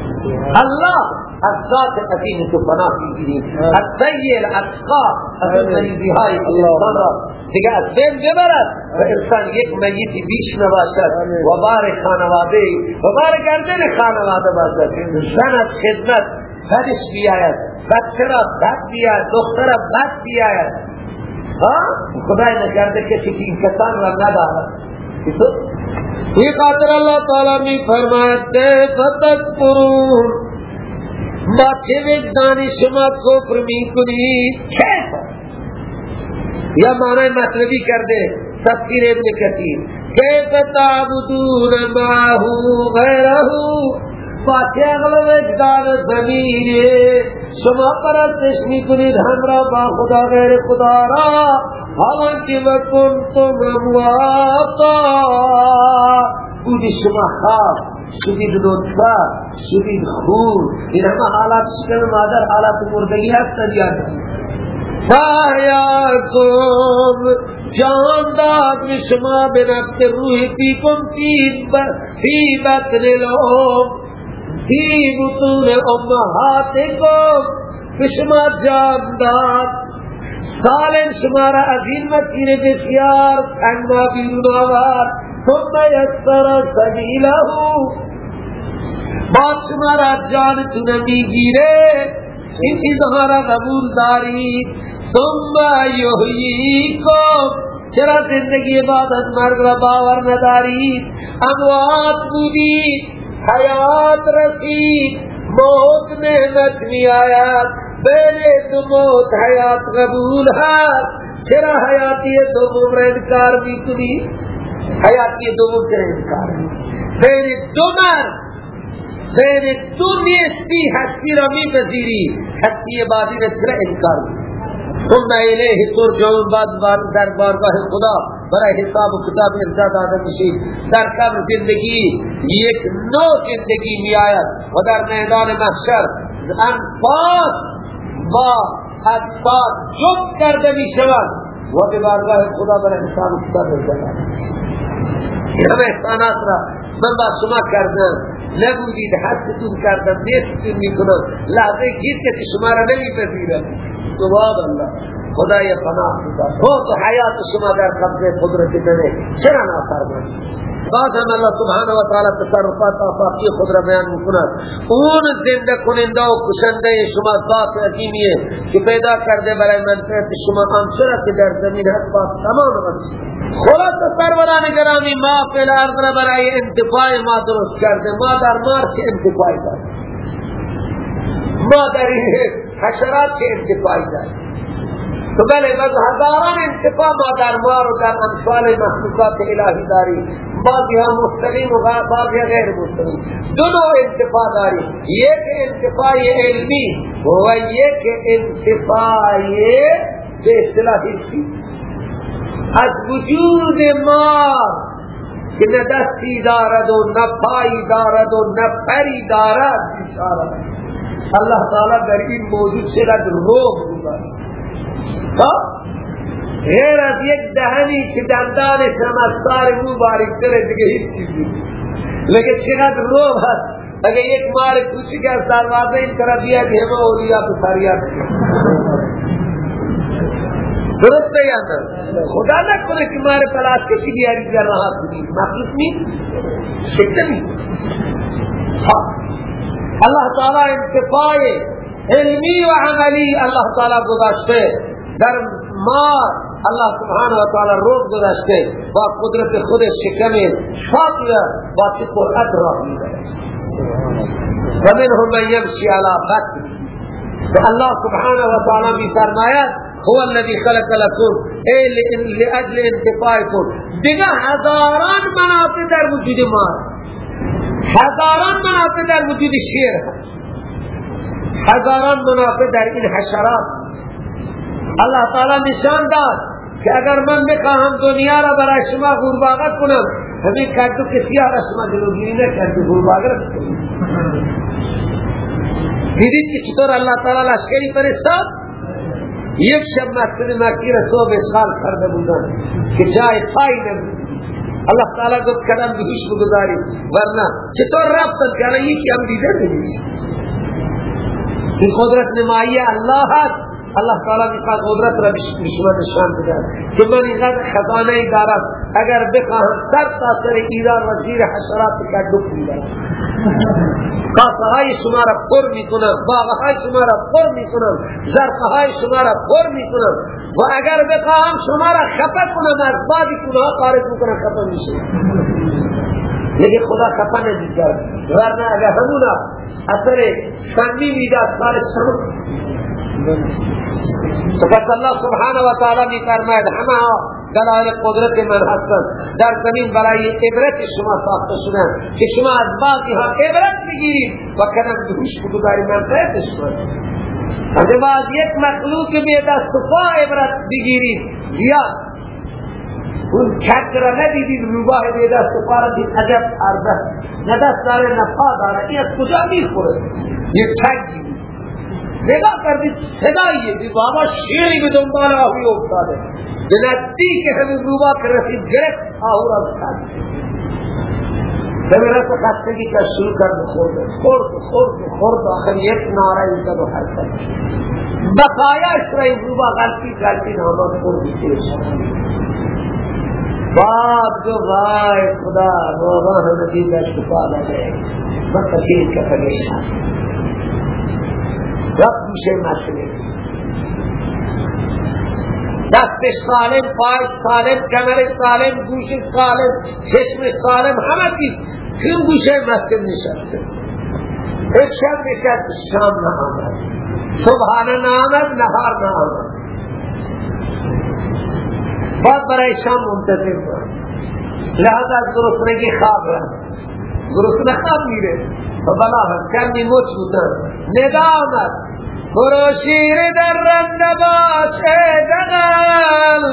الله از ذات قدیم تو پناه می‌گیری از سیل اتقا از مریضی های انسان را دیگه از بین ببرد و انسان یک میتی بیش نباشد و بار خانواده و بار گردن خانواده باشد. زن از خدمت. بدش بیاید بچه را بد بیاید دختر را بد بیاید خدای نکرده کسی که این کسان را ندارد. یہ خاطر اللہ تعالیٰ بھی فرماتے فتق کو کنی۔ یا مانا مطلبی کر دے تفکیر ابن کثیر کیف تعبدون ماہو باچه اغلب وجدان زمینه. شما پرستش می کنید همرا با خدا غیر خدا را. حالانکه وکنتم امواتا بودی شما خواب شدید نطفه شدید خون. این همه حالات شکل مادر حالات مردگی هستن یاد. فاحیاکم جان داد به شما به نفس روح فیکم فی بطن الام. فی بطون امهاتکم به شما جان داد سالن شما را از این مسیر بسیار تنگا بیرون آورد ثم یسر سبیله بعد شما را جانتون میگیره این چیزها را قبول دارید ثم یحییکم، چرا زندگی بعد از مرگ را باور ندارید اموات بودید حیات رسی موت نعمت بھی آیا۔ پہلے تو موت حیات قبول ہا چرا حیاتی دو عمر انکار بھی تھی حیاتی دو سے انکار پہلے مر پہلے تو نیستی حسنی رمی پذیری۔ حسنی بادی نے چرا انکار۔ سننا الیہ ترجعون، بعد بار دربار خدا۔ برای حساب و کتاب ارجاع داده میشید در قبر زندگی یک نوع زندگی می آید و در میدان محشر انفاس و اجساد جب کرده می شود و به بارگاه خدا برای حساب و کتاب ارجاع داده احسانات را من با شما کردم. نبودید حدتون کردم نیستون می‌کنم. لحظه گیر که شما را نمی پذیرم سبحان الله. خدای پناه خدا موت و حیات شما در قبض قدرت دنه چرا نافرمان بعد هم الله سبحانه و تعالی تصرفات آفاقی خود را بیان می‌کند. اون زنده کننده و کشنده شما ذات عظیمیه که پیدا کرده برای منفعت شما آنچه که در زمین هست با تمام رسی خلاص سروران گرامی ما فی الارض را برای انتفاع ما درست کرده. ما در مار چه انتفاعی داریم. ما در حشرات چه انتفاعی دارد تو بله بس هزاران انتفاع ما در مار و در انفال مخلوقات الهی داری، بعضی ها مستقیم و بعضی ها غیر مستقیم دو نوع انتفاع داری یک انتفاع علمی و یک انتفاع به اصطلاح حسی از وجود ما که نه دستی دارد و نه پایی دارد و نه پری دارد اشاره اللہ تعالی در این موجود چقدر روح بودست ہاں؟ غیر از یک دهنی که دندان شمستار مبارکتر دیگه هیچ چیزی لیکن چقدر روح هست. اگر یک مار کوچک از دروازه این طرف بیاد، همه اولیاء تو فریاد درست ہے یا نه خدا نہ کرے کہ مارے پلاس کے شیاری کر رہا تھی مخلوق نہیں شکل نہیں اللہ تعالی انتفاع علمی و عملی اللہ تعالی گذاشته. در مار اللہ سبحانه و تعالی روز گذاشته با قدرت خود شکم شاطیه با قرآن راه میده و منهم من یمشی علی بطن الله سبحانه و تعالی می فرماید هو الذي خلق لكم اي لاجل انتفاعكم دیگه هزاران منافع در وجود ما هزاران منافع در وجود شیر. هزاران منافع در این حشرات. الله تعالی نشان داد که اگر من بخواهم دنیا را برای شما غورباغت کنم همین کدو کسی را شما جلوگیری نکردی غورباغت کنید دیدید که چطور الله تعالی لشکری فرستاد؟ یک شب مسجد مکی را صبح اشغال کرده بودن که جای پای نبود. اللہ تعالی کو قدم بهش بگذاری. ورنه چطور رفتن؟ که الان یکی هم دیده نمیشه این قدرت نمایی الله هست. الله تعالی می‌خواد قدرت را بشما نشان بده. که من اینقدر خزانه ای دارم اگر بخواهم سر تا سر ایران و زیر حشرات که دک میدارم کاسه شما را پر می‌کنم. باغ های شما را پر می‌کنم. ظرف های شما را پر می‌کنم. و اگر بخواهم شما را خفه کنم از بعضی کنها خارج می‌کنم خفه میشه لیکن خدا خفه نمی‌کرد ورنه اگر همونا اثر سمی می‌داد کارش تمام پس اللہ سبحانه و تعالی می فرماید همه دلائل قدرت من هستند. در زمین برای عبرت شما ساخته شدن که شما از بعضی ها عبرت بگیرید و کنم بهوش بگذاری منفعت شما از بعض یک مخلوق به دست عبرت بگیرید یا اون کت را ندیدید روباه به دست و پا را دید عجب عربه نه دست داره نه پا داره. این از کجا می‌خوره؟ یک چنگی. نگاه کردید صداییه بی بابا شیری به دنبال آهوی افتاده. به نزدیک همین روبا که رسید گرفت آهو را بکرد. به رفت خستگی که شروع کرد خورد. خورد خورد خورد. آخر یک ناره زد و حرکت بقایاش را این روبا غلطی غلطی نامات خوردی کش بعد جو وای خدا روبا همه دیگر شفا لگه من کسی که پریشان رفت میشه مسئله. دستش سالم پایش سالم کمرش سالم گوشش سالم چشمش سالم همه چیز کن گوشه مسجد نشسته ایک شب نشست شام نہ آمد صبحانه نہ آمد نهار نہ آمد بعد برای شام منتظر بود لہذا درست نگی خواب رفت. گروه نخواب میره. بلا هست کمی مچ بودن ندا آمد. برو شیر در رند باشه دقل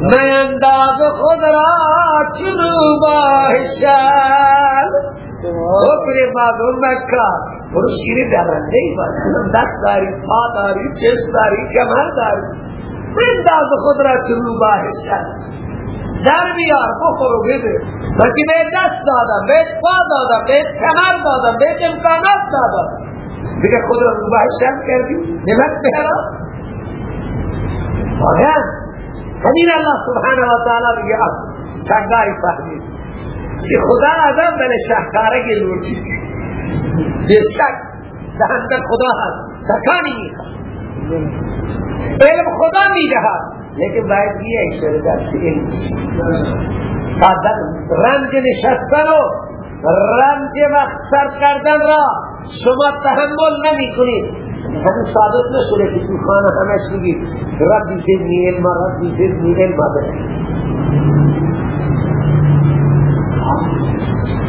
مینداز خود را چنو باهشل حکر مادون مکہ برو شیر در رنده ای باشه دست داری پا داری چشم داری کمر داری مینداز خود را چنو باهشل در بیار بخور و بده. بلکه به دست دادم به پا دادم به کمر دادم به امکانات دادم. دیگه خود را روباه شم کردی؟ نمت بهرا؟ آیا همین اللہ سبحانه و تعالی میگه چنگاری فهمید. که خدا ازم بله شهکارگی لوٹی بیشک دهنده خدا هست. تکانی می‌خواد. علم خدا می‌دهد. لیکن باید بیه ایشتر دست علم صادق رنج نشستن و رنج وقت سر کردن را شما تحمل نمی کنید همین ثابت نشده که تو خانه همش بگید ربی زدنی علم ربی زدنی علم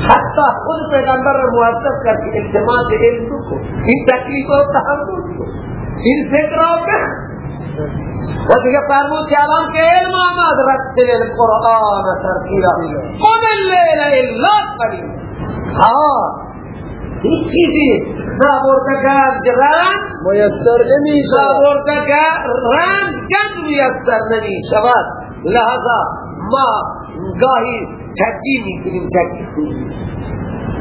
حتی خود پیغمبر را موظف کرد که التماس علم بکن. این تکلیف و تحمل کن این فکر را و دیگه فرمود که الان که علم آمد رتل القرآن ترتیلا قم اللیل الا قلیل ها هیچ چیزی نابردگان رنگ میسر نمیشه نابردگان رنگ گنج میسر نمی شود لحظا ما گاهی تقدیم می‌کنیم تقدیم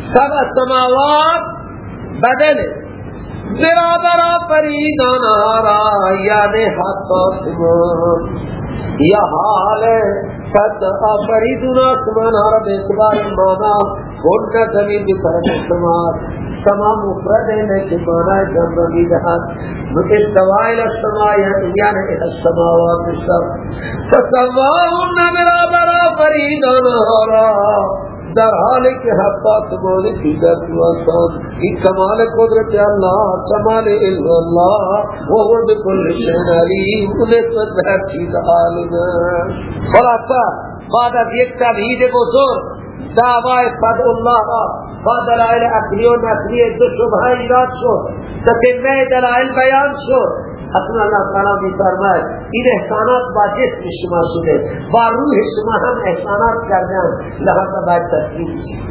سب سماوات بدل برابر آفریدان آرا یعنی حق آسمان یا حال قد آفریدون آسمان آرا بے اعتبار مانا کھولنا زمین بھی طرف سماوات. سما مفرد ہے لیکن مانا جمع بھی دہت استوائل السماء یعنی السماوات السب فسواهن برابر آفریدان آرا. در حال که حقا تمام دیگر دوستان این کمال قدرت اللہ کمال علم اللہ وہ بکل شین علیم نسبت به هر چیز عالم خلاصا بعد از یک تمهید بزرگ دعوای فضل الله با دلائل عقلی و نقلی دو شبه ایراد شد. تتمه دلائل بیان شد. اصلا اللہ تعالی می فرمائے این احسانات با جسم شما شده با روح شما هم احسانات کردن لحظه باید تسلیم شد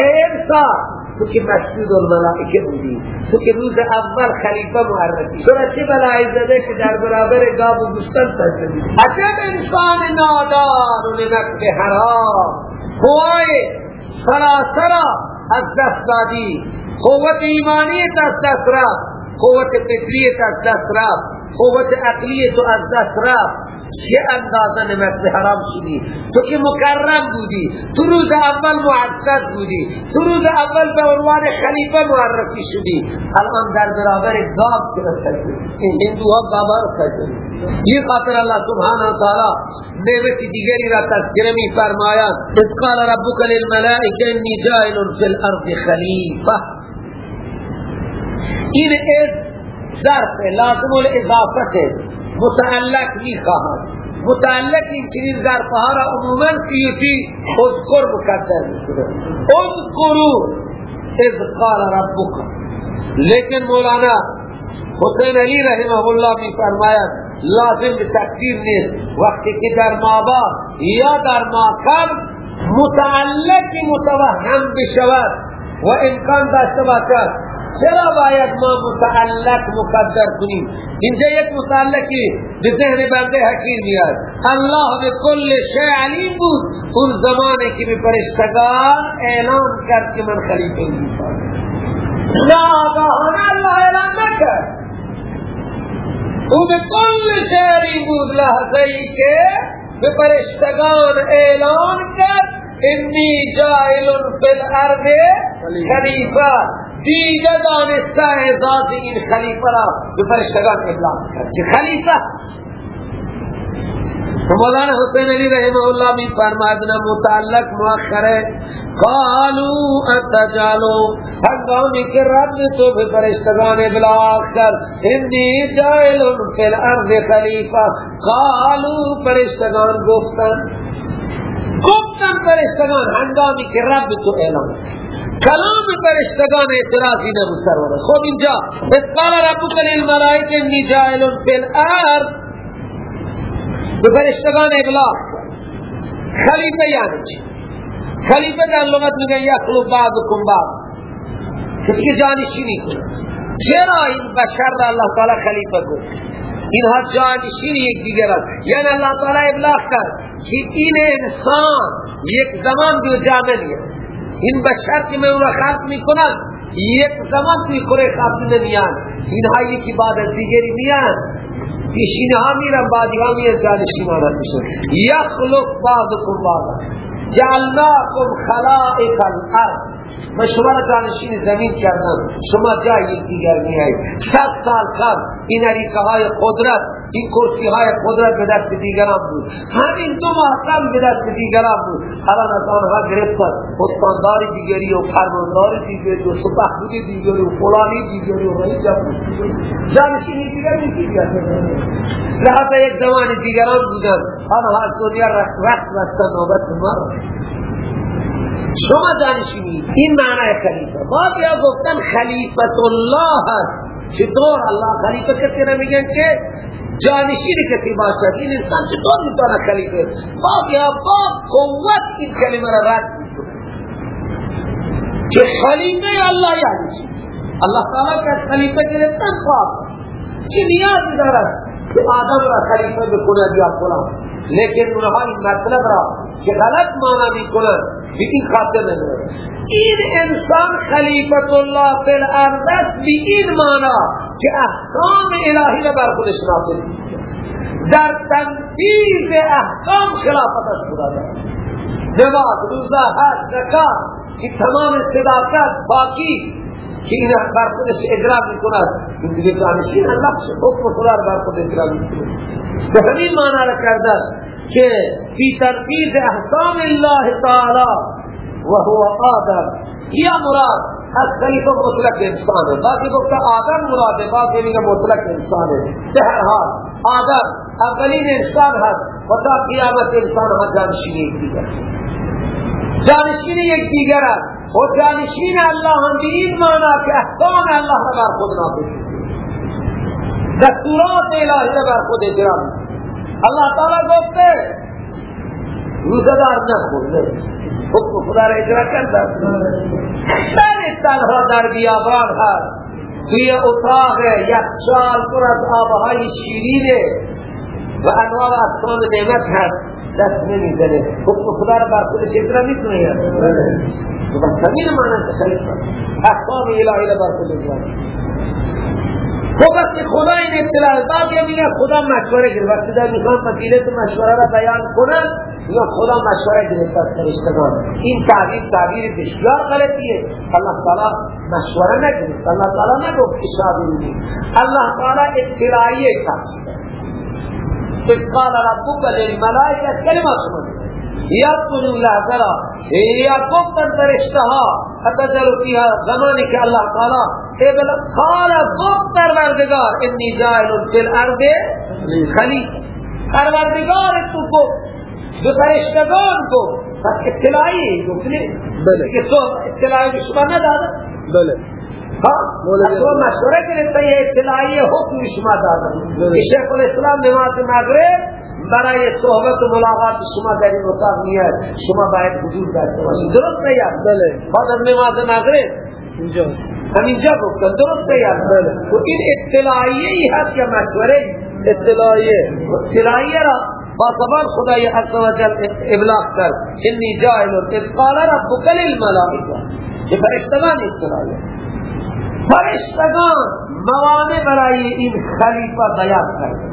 اے انسان تو که مسجد الملائکه بودی تو که روز اول خلیفه معرفی. چرا چه بلایی زده که در برابر گاب و گوشتن تجربی عجب انسان نادان و نمک حرام. هوای سراسرا از دست دادی. قوت ایمانیت از دست رفت. قوت فکریت از دست رفت. قوت عقلیت از دست رفت. چه اندازه نمت حرام شدی؟ تو که مکرم بودی. تو روز اول معزز بودی. تو روز اول به عنوان خلیفه معرفی شدی. الان در برابر گاب گرفته این هندوها گابا رو سجده یہ خاطر اللہ سبحانه و تعالی نعمت دیگری را تذکره می فرمایند اس قال ربک للملائکه انی جائل فی الارض خلیفه. این از ظرف لازم الاضافت متعلق می خواهد متعلق این چنین ظرفها را عموما سیوتی اذکر مقدر میکنه اذکرو اذ قال ربک۔ لیکن مولانا حسین علی رحمه الله می فرماید لازم به تقدیر نیست۔ وقتی که در مابا یا در ماکم متعلق متوهم بشود، و امکان داشته باشد چرا باید ما متعلق مقدر کنیم؟ اینجا یک متعلقی به ذهن بنده حکیم میاد. الله به کل شیء علیم بود. اون زمانی که به فرشتگان اعلان کرد که من خلیفه میشم لا آگاهانه الله اعلان نکرد. او به کل شیء علیم بود لحظه ای که به فرشتگان اعلان کرد، انی جائل فی الارض خلیفه. دیگه دانسته ذات این خلیفه را به فرشتگان ابلاغ کرد. چه خلیفه مولانا حسین علی رحمه الله می فرمادنا متعلق مؤخر ہے قالو اتجالو، هنگامی که رب تو به فرشتگان ابلاغ کر انی جائل فی الارض خلیفه قالو، فرشتگان گفتن گفتن فرشتگان هنگامی که رب تو اعلام کلام فرشتگان اعتراضی نبود سرور. خب اینجا اس قال ربک للملائکه انی جائل فی الارض. به فرشتگان ابلاغ. خلیفه یعنی چی؟ خلیفه در لغت میگن یخلو بعضکم بعض. کسی که جانشینی کنه. چرا این بشر را اللہ تعالی خلیفه گفت؟ اینها جانشین یک دیگر است. یعنی اللہ تعالی ابلاغ کرد که این انسان یک زمان دیو جامع نیست این بشر که میں اون خلق می‌کنم یک زمان توی کره خاطی نمیان اینها یکی بعد از دیگری میان پیشینه ها میرن بعدی ها میرن جانشین ها میشن. یخلق بعضکم بعضا. جعلناکم خلائق الارض. من شما را جانشین زمین کردم. شما جای دیگر نیایید صد سال قبل این عریقه های قدرت این کرسی های قدرت به دست دیگران بود. همین دو ماه قبل به دست دیگران بود. الان از آنها گرفتن استاندار دیگری و فرماندار دیگری و سپهبود دیگری و فلانی دیگری و رئیس جمهور جانشین دیگری دیگر لحظه یک زمان دیگران بودن آنها از دنیا رخت رخت بستن نوبت ما شما دانشینی این معنی خلیفه. بعد یا گفتن خلیفت الله هست. چطور؟ الله خلیفه کسی را میگن که جانشین کسی باشد. این انسان چطور می‌تونه خلیفه؟ بعد یا با قوت این کلمه را رد می‌کنه که خلیفه الله یعنی چی؟ الله تعالی که خلیفه گرفتن خواب. چه نیازی دارد که آدم را خلیفه بکنه یا فلان؟ لیکن اونها این مطلب را که غلط معنی می‌کنن به این خاطر این انسان خلیفت الله فی الارض به این معنی که احکام الهی را بر خودش نافذ در تنفیذ احکام خلافت از خدا دارد نماز روزه حج زکات که تمام صداقت باقی که این بر خودش اجرا می‌کند. این دیگه جانشین الله حکم خدا بر خود اجرا می‌کند. به همین معنی را کرده. کہ فی ترتیب احکام اللہ تعالی وہو آدم. یا مراد اصلی تو مطلق انسان ہے، باقی گفت آدم مراد ہے، باقی نہیں مطلق انسان ہے۔ بہرحال آدم اولین انسان ہے وتا قیامت انسان ہے جانشین ایک دیگر جانشین ایک دیگر ہے وہ جانشین اللہ ہم دین مانا کہ احکام اللہ بر خود نافذ دستورات الہی بر خود اجرا اللہ تعالی گفته روزدار نخورده حکم خدا را اجرا کرده در تنها در بیابان هست توی اتاق یخچال پر از آبهای شیرینه و انواع اقسام نعمت هست دست نمی‌زنه حکم خدا را بر خودش اجرا می‌کنه تو بس همین معنی خلیفه احکام الهی را بر خود اجرا خب وقتی خدا این اطلاع بعد میگه خدا مشوره گرفت. وقتی در می‌خوان فضیلت مشوره را بیان کنن یا خدا مشوره گرفت از فرشتگان. این تعبیر تعبیر بسیار غلطیه. الله تعالی مشوره نگرفت. الله تعالی نگفت که شاوری الله تعالی اطلاعیه تفسیر. اذ قال ربک للملائکه کلمه سمجھ یا کنو لحظرا یا گفتن فرشتها اتجل فیها زمانی که اللہ تعالی ابن قال گفت پروردگار انی جائل فی الارض خلیف پروردگار تو گفت به فرشتگان گفت پس اطلاعی گفت بله که تو اطلاعی به شما نداده بله ها تو مشوره کرده یه اطلاعی حکم شما داده شیخ الاسلام نماز مغرب برای صحبت و ملاقات شما در این اتاق میاد شما باید حضور داشته باشید. درست نیاد بله. بعد از نماز مغرب. اینجاست. همینجا گفتن درست نیاد بله. و این اطلاعیه ای هست یا مشوره اطلاعیه. اطلاعیه را با زبان خدای عز و جل ابلاغ کرد. انی جائل اذ قال ربک للملائکه. که فرشتگان اطلاعیه. فرشتگان موانع برای این خلیفه بیان کرد.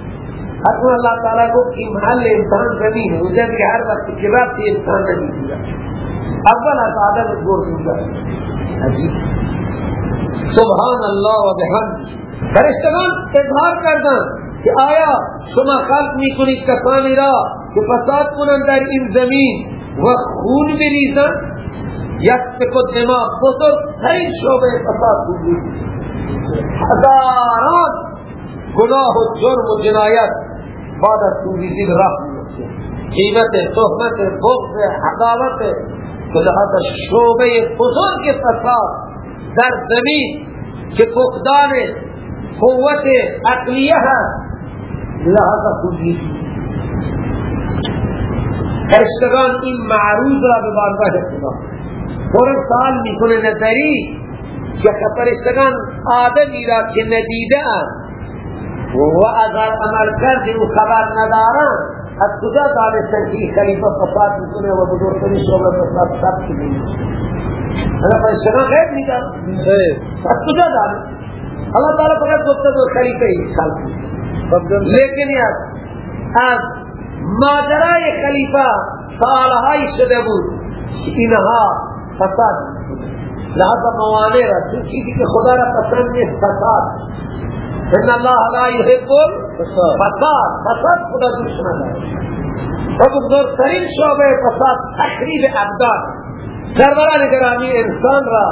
اتون اللہ تعالیٰ کو کہ محل انسان زمین ہے اونجا کہ ہر وقت کی رات انسان نہیں دیا اول از آدم گور سبحان اللہ و بحمد۔ فرشتگان اظهار کردن که آیا شما خلق می‌کنید کسانی را که فساد کنند در این زمین و خون بریزند یک دماغ بزرگترین شعبه فساد کنید هزاران گناه و جرم و جنایت بعد از راه میفته قیمت تهمت بغض حقاوت که شعبه بزرگ فساد در زمین که فقدان قوت عقلیه هست. لحظه خوبی فرشتگان این معروض را به بارگاه خدا. پر سال می‌کنه نظری. که فرشتگان آدمی را که ندیده و اگر عمل کرده و خبر ندارن از کجا دانستن که خلیفه فساد می‌کنه و بزرگترین شعبه فساد ثبت می‌کنه؟ انا فرشتگان غیب میگن از کجا دانستن؟ اللہ تعالی فقط گفته دو خلیفه ای خلق. لیکن یاد از ماجرای خلیفه سالهای شده بود که اینها فساد لحظه موانع را چون چیزی که خدا را پسند نیست فساد. ان الله لا يحب فساد فساد خدا دشمن داره و بزرگترین شعبه فساد تخریب ابدان. سروران گرامی انسان را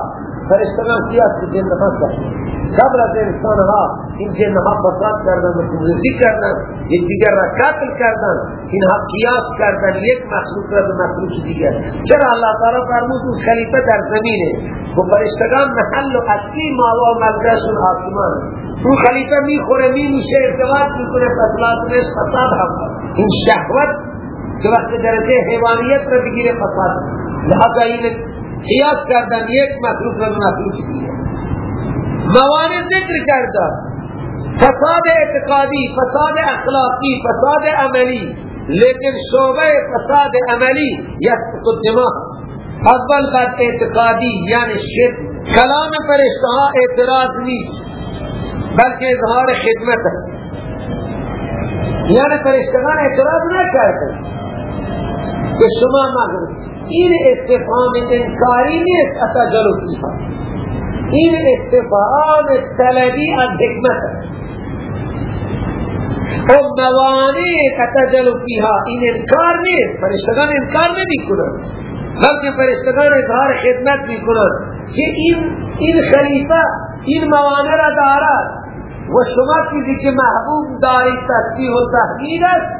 فرشتگان سیاست جن نفس قبل از انسان ها این جنها فساد کردن و کنزی کردن یک دیگر را قتل کردن. اینها قیاس کردن یک مخلوق را به مخلوق دیگر. چرا اللہ تعالی فرمود اون خلیفه در زمینه؟ و فرشتگان محل و اصلی ماوا و ملگشون آسمان اون خلیفه می‌خوره می میشه ارتباط می‌کنه فصلات نش فساد هم. این شهوت که وقت درجه حیوانیت را بگیره فساد. لحظه این قیاس کردن یک مخلوق را به مخلوق دیگر موانع ذکر کرده فساد اعتقادی، فساد اخلاقی، فساد عملی. لیکن شعبه فساد عملی یسق الدماغ. اول بعد اعتقادی یعنی شرک. کلام فرشتها اعتراض نیست، بلکه اظهار خدمت است. یعنی فرشتگان اعتراض نکرده که شما مغرب این استفهام انکاری نیست اتا جلو کیفا این استفهام طلبی از حکمت و موانع کتجل فیها این انکار نیست فرشتگان انکار نمی کنند بلکه فرشتگان اظهار خدمت می کنند که این این خلیفه این موانع را دارد. و شما چیزی که محبوب داری تصدیح و تحقیق است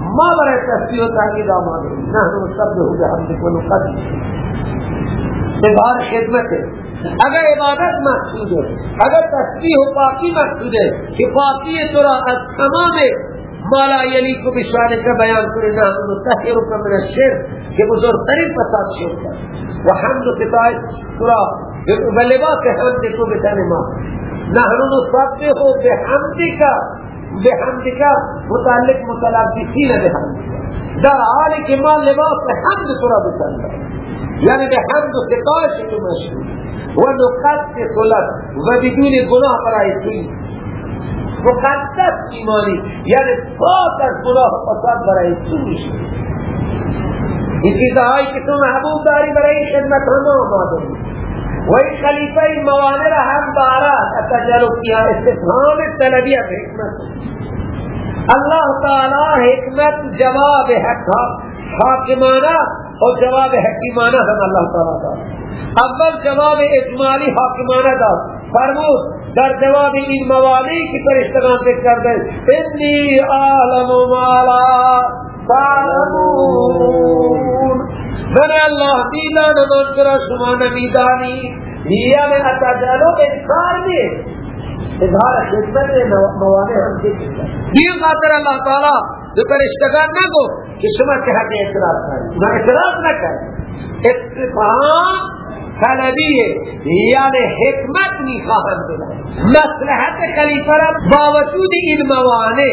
ما برای تصدیح و تحقیق آماده نحن مستبده به حمدک و نقدس اظهار خدمت. اگر عبادت مقصود ہے اگر تسبیح و پاکی مقصود ہے کہ پاکی تو از تمام مالا یلی کو بشانے کا بیان کرے نا متحر کا من الشر کہ بزرگترین فساد شرک ہے و حمد و ستائش تو را بلباس حمد کو بتانے ما. نحن نصبح بحمدک بحمدک متعلق متلبسین بحمدک در حالی کہ ما لباس حمد تو را بتانے یعنی بحمد و ستائش تو مشهور. و نقدس لك و بدون گناه برای توی مقدس ایمانی یعنی پاک از گناه فساد برای تو میشه این چیزهایی که تو محبوب داری برای خدمت هم آماده وہی خلیفہ موامر ہم بارہ تجرب کیا استفام طلبیت حکمت۔ اللہ تعالی حکمت جواب حق حاکمانہ اور جواب حکیمانہ ہم اللہ تعالیٰ کا۔ اول جواب اجمالی حاکمانہ کا۔ فرمود، در جواب ان موالی کی پر استعمال سے کر دیں اتنی عالم مالا میں اللہ دیلا نمان کرا شما نمیدانی لیا میں اتا جانو انکار میں اظہار خدمت ہم کے دیو خاطر اللہ تعالی جو پرشتگان نہ کو کہ شما کے حق اعتراض نہ اعتراض نہ استفہام ہے. یعنی حکمت نکاحم دلائے مصلحت خلیفہ را باوجود این موانے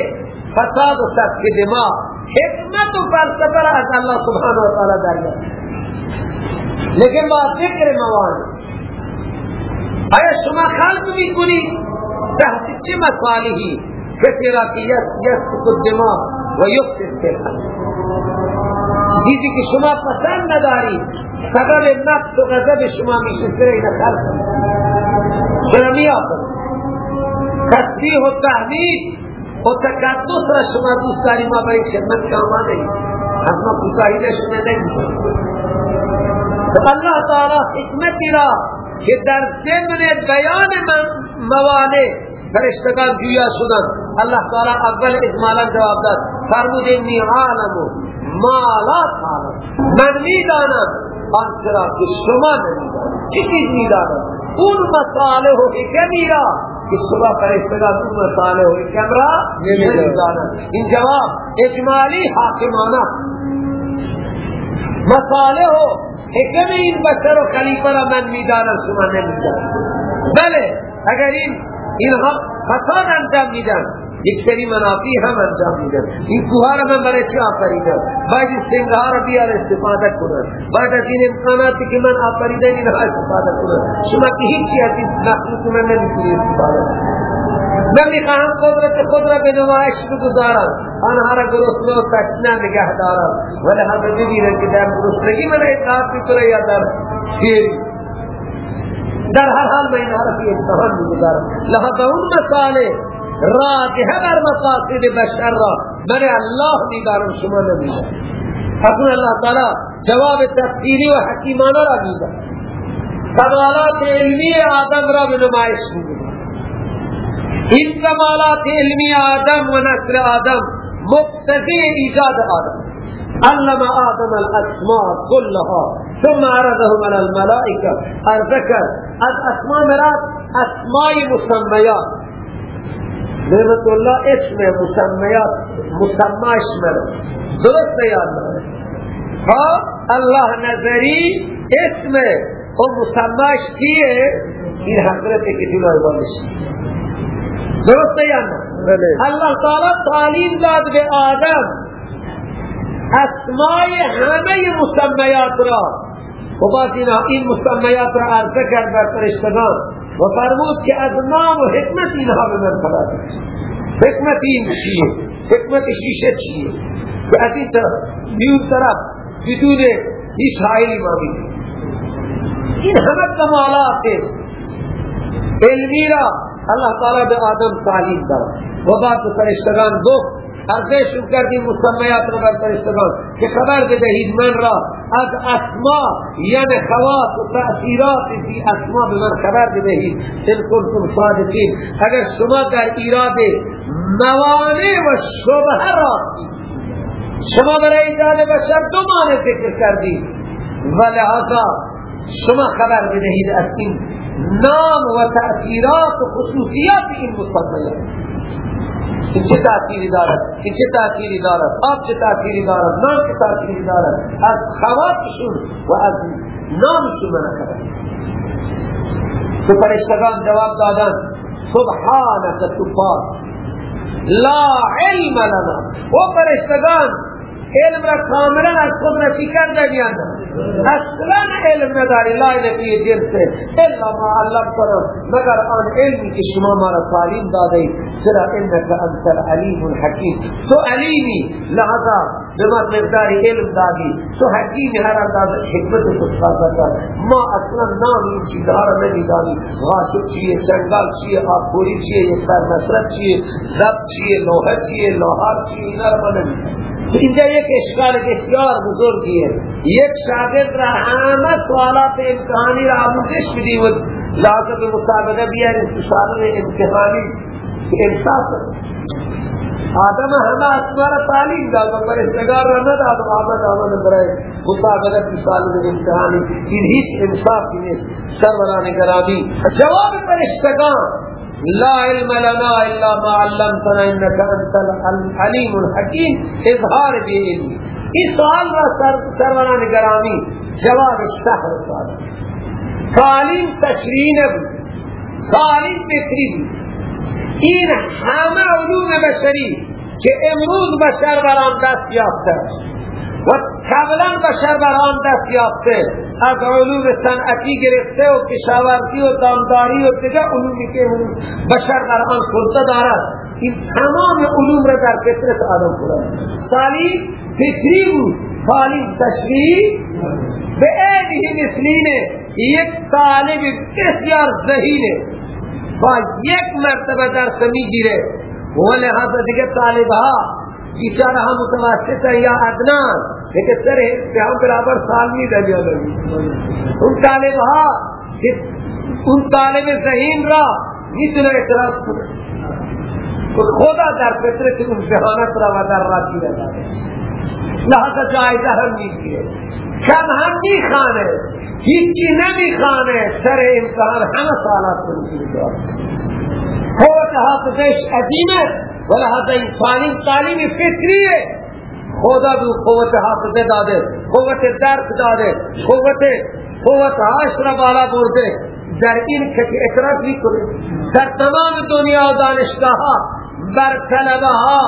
فساد و سفک دماغ حکمت و فلسفه را از الله سبحانه و تعالی دریافت لیکن با فکر موانع. آیا شما خلق می‌کنید تحت چه مصالحی را که یسک الدماغ و یفتر فلحل چیزی که شما پسند ندارید سبب نفس و غضب شما میشه سر این خلق. چرا می آفد تسبیح و تحمید و تقدس را شما دوست داری ما برای خدمت که آماده ایم از ما کوتاهی نشده نمیشه تو الله تعالی حکمتی را که در ضمن بیان موانع فرشتگان جویا شدن الله تعالی اول اجمالا جواب داد. فرمود انی عالم ما لا من می‌دانم آنچه را که شما نمی‌دانم چی چیز می‌دانم؟ اون مصالح و حکمی را کہ صبح فرشتے کا تم تالے ہوئے کیمرہ ان جواب. اجمالی حاکمانہ. مسالے ہو حکم این بشر و خلیفہ را من میدانم شما بلے اگر ان ان اینها خطا انجام میدن یک سری منافی هم انجام میدن این کوها را من برای چه آفریدم باید این را بیار استفاده کنن باید از این امکاناتی که من آفریدم اینها استفاده کنن شما که هیچی از این مخلوق من نمی‌تونی استفاده من می‌خواهم قدرت خود را به نمایش بگذارم آنها را گرسنه و تشنه نگه دارم ولی همه ببینن که در گرسنگی من اطاعت می‌کنه یا در شیری در هر حال میں انہا رفی امتحان می‌گذارم لہذا اون مسالے راجح بر مقاصد بشر را. من اللہ میدارم شما نمیدارم أصلا اللہ تعالی جواب تفسیری و حکیمانه را میدارم کمالات علمی آدم را به نمایش میدارم این کمالات علمی آدم و نسل آدم مقتضی ایجاد آدم. علم آدم الاسماء كلها ثم عرضهم على الملائكة الذكر از اسماء مراد اسماء مسميات نعمت الله اسم مسميات مسمى اسم درست یاد ها الله نظری اسم و مسماش کیه این حضرت که جلوی بالش درست یا نه الله تعالی تعلیم داد به آدم اسمای همه مسمیات را و بعد این مسمیات را عرضه کرد بر فرشتگان و فرمود که از نام و حکمت اینها به من خبر حکمت این چیه؟ حکمت شیشه چیه؟ که از این طرف بیون طرف بدون هیچ حائلی ما این همه کمالات علمی را اللہ تعالی به آدم تعلیم داد. و بعد فرشتگان گفت ارزشون کردیم مسمیات رو بر فرشتگان که خبر بدهید من را از اسما یعنی خواص و تأثیرات فی اسما به من خبر بدهید ان کنتم صادقین. اگر شما در ایراد موانع و شبه راستی شما برای ایجاد بشر دو مانع ذکر کردید. و لحظا شما خبر بدهید از این نام و تأثیرات و خصوصیات این مسمیات این چه تأثیری دارد این چه تأثیری دارد آب چه تأثیری دارد نام چه تأثیری دارد از خواتشون و از نامشون من تو فرشتگان جواب دادن سبحانك تو لا علم لنا و فرشتگان علم را کاملا از خود نفی کرده بیانده اصلا علم نداری. لا نفی جرسه الا ما علم کنم مگر آن علمی که شما ما را تعلیم داده سرا انک انت العلیم الحکیم. تو علیمی. لحظا. بما مقدار علم دادی. تو حکیمی هر انداز حکمت تو خاصتا ما اصلا نام این چیزها را نمیدانی غاشق چیه؟ چنگال چیه؟ آبخوری چیه؟ یک بر نصرت چیه؟ زب چیه؟ لوحه چیه؟ لوحار چیه؟ اینا را ما نمیدانی اینجا یک اشکال بسیار بزرگی ہے۔ یک شاگرد را همه سوالات امتحانی را آموزش بدی و لازم مسابقه بیار سوالات امتحانی انصاف آدم همه اسمار تعلیم داد و فرشتگار را نداد و آمد آمد برای مسابقه سوالات امتحانی این هیچ انصافی نیست سروران گرامی، جواب فرشتگان لا علم لنا الا ما علمتنا انك انت العليم الحكيم. اظهار بعلم اس سوال را سروران گرامی جواب سحر سوال. تعلیم تشریعی نبود تعلیم فکری این همه علوم بشری که امروز بشر بر آن دست یافته است. و قبلا بشر بر آن دست یافته. از علوم صنعتی گرفته و کشاورزی و دامداری و دیگر علومی که بشر بر آن خورده دارد. این تمام علوم را در فطرت آدم کنند تعلیم فکری بود. تعلیم تشریعی به عیده مثلینه یک طالب بسیار ذهینه. با یک مرتبه درس میگیره. و لحاظا دیگه طالب ها بیچاره ها متوسط یا ادنان. سر امتحان برابر سال نہیں دے دیا ان اون طالب ذہین را می‌تونه اعتراض کنه خدا در فطرت امتحانات را و در را گیره داره لحظه جایزه هم می‌گیره کم هم میخانه هیچی نمیخانه سر امتحان همه سالات کنه قوت حافظش عظیمه ولهذا این تعلیم تعلیم فکریه خدا بھی قوت حافظه داده قوت درک داده قوت قوت عشر بالا برده. در این کسی اعتراض کنه در تمام دنیا و دانشگاه بر طلبه ها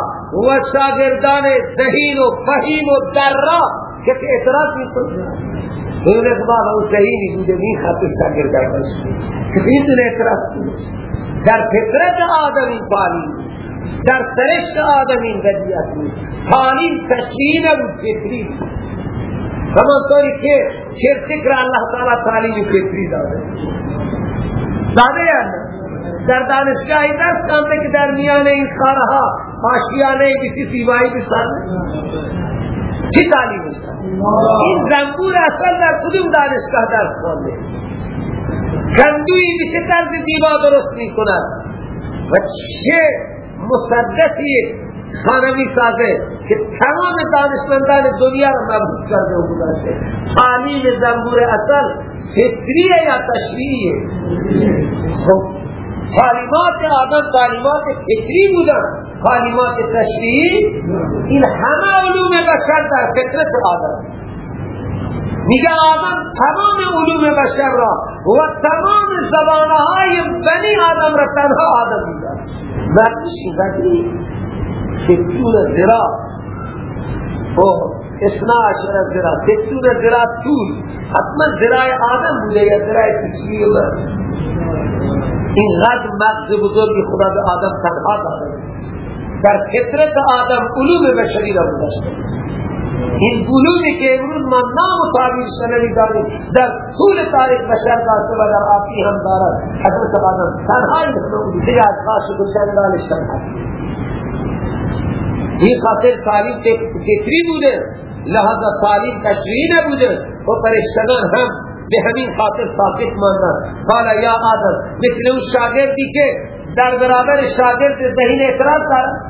و شاگردان ذهین و فهیم و درا کسی اعتراض کنه اون اقبال او ذهینی بوده می خط شاگردان کسی می‌تونه اعتراض کنه؟ در فطرت آدمی پالی در سرشت آدمی بدیت بود. تعلیم تشریح نبود فطری. همان طوری که شرطک را اللہ تعالی تعلیم فطری داده. داده یا در دانشگاهی درس کامده که در میان این خارها آشیانه کسی سیبایی بسانه چی تعلیم است؟ این زنبور اصل در کدوم دانشگاه درس کنده کندوی به طرز دیوا درست می کند و چه مصدقی خانمی سازه که تمام دانشمندان دنیا را مبهوت کرده و گذاشته. تعلیم زنبور اصل فطریه یا تشریعیه خب تعلیمات آدم تعلیمات فکری بودن. تعلیمات تشریعی این همه علوم بشر در فطرت آدم. میگه آدم تمام علوم بشر را و تمام زبانهای بنی آدم را تنها آدم میگه وقتشی بدی ستون زرا و اثنا عشر زرا ستون زرا طول حتما زرای آدم بوده یا زرای تشریع من این غد مغز بزرگی خدا به آدم تنها داره در فطرت آدم علوم بشری را بودشته این علومی که امروز ما نام و تعبیر شنوی داریم در طول تاریخ بشر داشته و در آفی هم دارد. حضرت آدم تنهایی نکنه دیگه از خاص و چندانش تنها این خاطر تعلیم فکری بوده لحظه تعلیم تشریعی نبوده و پرشتگان هم به همین خاطر ساکت ماندن. قال یا آدم مثل اون شاگردی که در برابر شاگرد ذهین اعتراض دارد.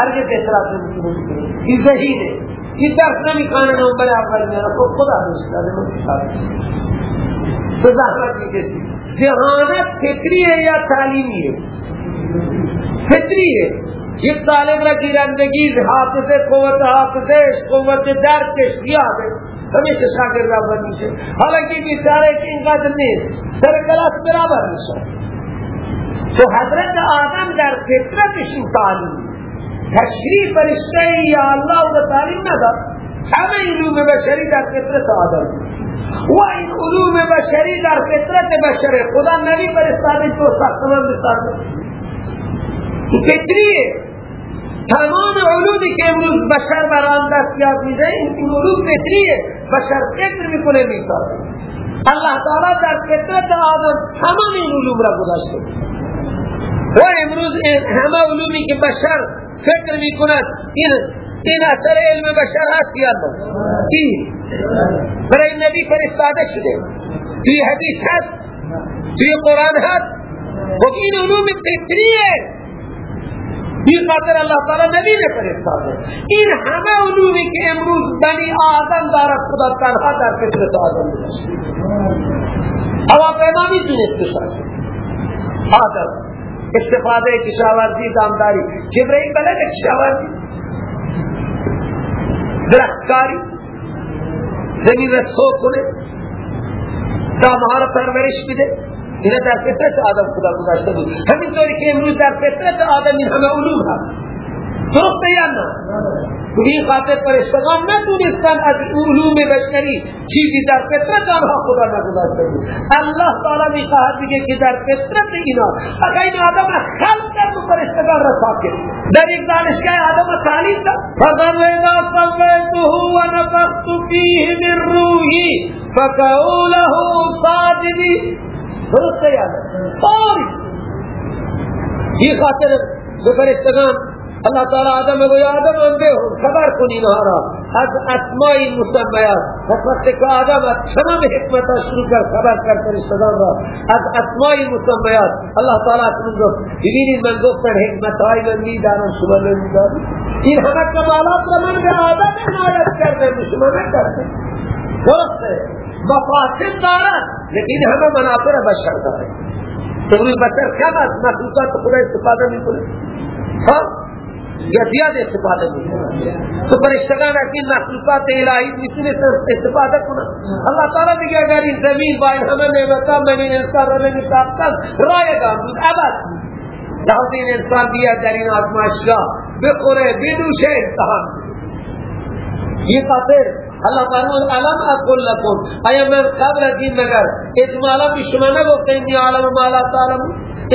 هرگز اعتراض نمیکنه این ذهینه این درس نمیخانه نمبر اول میاره خب خدا دوستاره من تو زحمت میکشی ذهانت فکریه یا تعلیمیه فطریه یک طالب را گیرندگی حافظه قوت حافظش قوت درکش بیاده همیشه شاگرد اول میشه حالا که بیچاره که اینقدر نیست سر کلاس برابر میشه تو حضرت آدم در فطرتش این تعلیم۔ تشریف فرشته یا الله و تعلیم نداد همه علوم بشری در فطرت آدم. و این علوم بشری در فطرت بشر. خدا نبی فرستاده تو ساختمان بسازه. فطریه تمام علومی که امروز بشر بر آن دستیاب میده این علوم فطریه بشر فکر می‌کنه می‌سازه. الله تعالی در فطرت آدم تمام این علوم را گذاشته. و امروز همه علومی که بشر فکر می کند این این اثر علم بشر هست یا نه؟ این برای نبی فرستاده شده. توی حدیث هست. توی قرآن هست. و این علوم فطریه. این خاطر اللہ تعالی نبی نے این همه علومی که امروز بنی آدم دارد خدا تنها در فطرت آدم داشته هواپیما می‌تونست بسازه آدم. استفاده کشاورزی دامداری. جبرائیل بلد کشاورزی. درختکاری. زمین را سو کنه. دامها را پرورش بده. اینا در فطرت آدم خدا گذاشته بود. همینطوری که امروز در فطرت آدم این همه علوم هست. درسته یا نه؟ تو این خاطر فرشتگان ندونستن از علوم بشری چیزی در فطرت آنها خدا نگذاشته بود الله تعالی میخواهد بگه که در فطرت اینا، اگر این آدم خلق کرد و فرشتگان را ساکت در یک دانشگاه آدم تعلیم داد. فقر و اذا صویته و نفخت فیه من روحی فقعوا له صادقی درسته یا نه؟ فوری این خاطر به فرشتگان اللہ تعالی آدم کو آدم انبے ہو خبر کنی نہارا از اسمائی مسمیات از وقت کہ آدم تمام حکمت شروع کر خبر کر فرشتگان را. از اسمائی مسمیات اللہ تعالی اکنون گفت ببینید من گفتن حکمت های من می‌دانم شما نمی‌دانم این همه کمالات را من به آدم عنایت کرده شما نکرده درست ہے مفاسد دارد لیکن همه منافع بشر داره. امروز بشر کم از مخلوقات خدا استفاده می‌کنه. ها یا زیاد استفاده می‌کنه تو فرشتگان از این مخلوقات الهی می‌تونه استفاده کنه اللہ تعالی میگه اگر این زمین با این همه نعمتان من این انسان را نمیساختم رایگان بود ابد لحظه این انسان بیاد در این آزمایشگاه بخوره بدوشه امتحان. یہ خاطر. اللہ فرمود علم اقول لکم؟ ایا من قبل این مگر اجمالا به شما نگفته انی عالم ما لا تعلم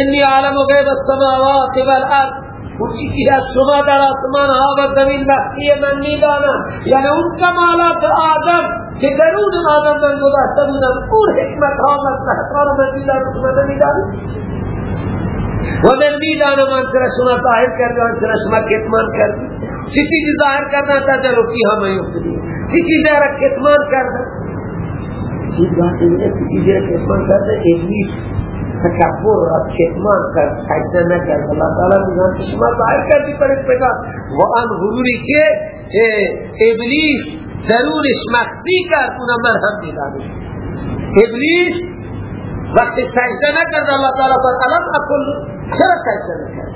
انی عالم غیب السماوات والارض؟ اون چیزی از شما در آسمان ها و زمین مخفی من می‌دانم. یعنی اون کمالات آدم که درون آدم من گذاشته بودم اون حکمت ها مصلحت ها رو من می‌دانم شما نمی‌دانم و من می‌دانم آن چرا شما ظاهر کرده آن چرا شما کتمان کرده چی چیزی ظاهر کرنا تا جلو کی ہمیں یفتدی چی چیزی را کتمان بات ہے چی چیزی را کتمان کرده ابلیس تکبر را کتمان کرد خشنه نکرد. اللہ تعالی میگن که شما ظاهر کردی پرستگان و آن غروری که ابلیس درونش مخفی کرد اونم من هم می‌دانم ابلیس وقتی سجده نکرد اللہ تعالی پر علم اکل چرا سجده نکرد؟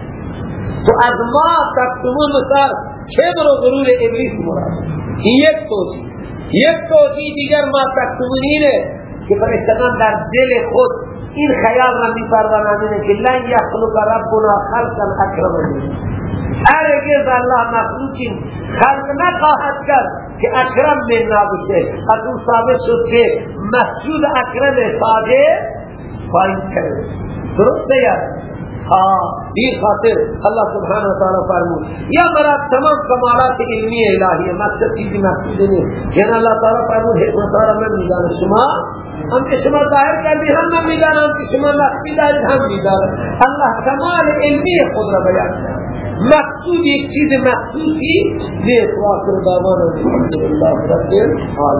تو از ما تکتمون مثال کبر و غرور ابلیس مراد؟ یک توجیه یک توجیه دیگر ما تکتمون اینه که فرشتگان در دل خود این خیال را می پرورانه که لن یخلق ربنا خلقا اکرم هرگز الله مخلوقی خلق نخواهد کرد که اکرم من نابشه از اون ثابت شد که محجود اکرم ساده پایین کرده درسته ہاں یہ خاطر اللہ سبحانہ وتعالی فرمود یا مراد تمام کمالات علمی الہی مقصد چیزی مقصود نہیں یعنی اللہ تعالی فرمود حکمت تعالی، میں میدان شما ہم کے شما ظاہر کر دی ہم میدان ہم کے شما مقصود دار ہم میدان اللہ کمال علمی خود را بیان مقصود ایک چیز مقصودی یہ واقع دعوانا، الحمدللہ رب العالمین۔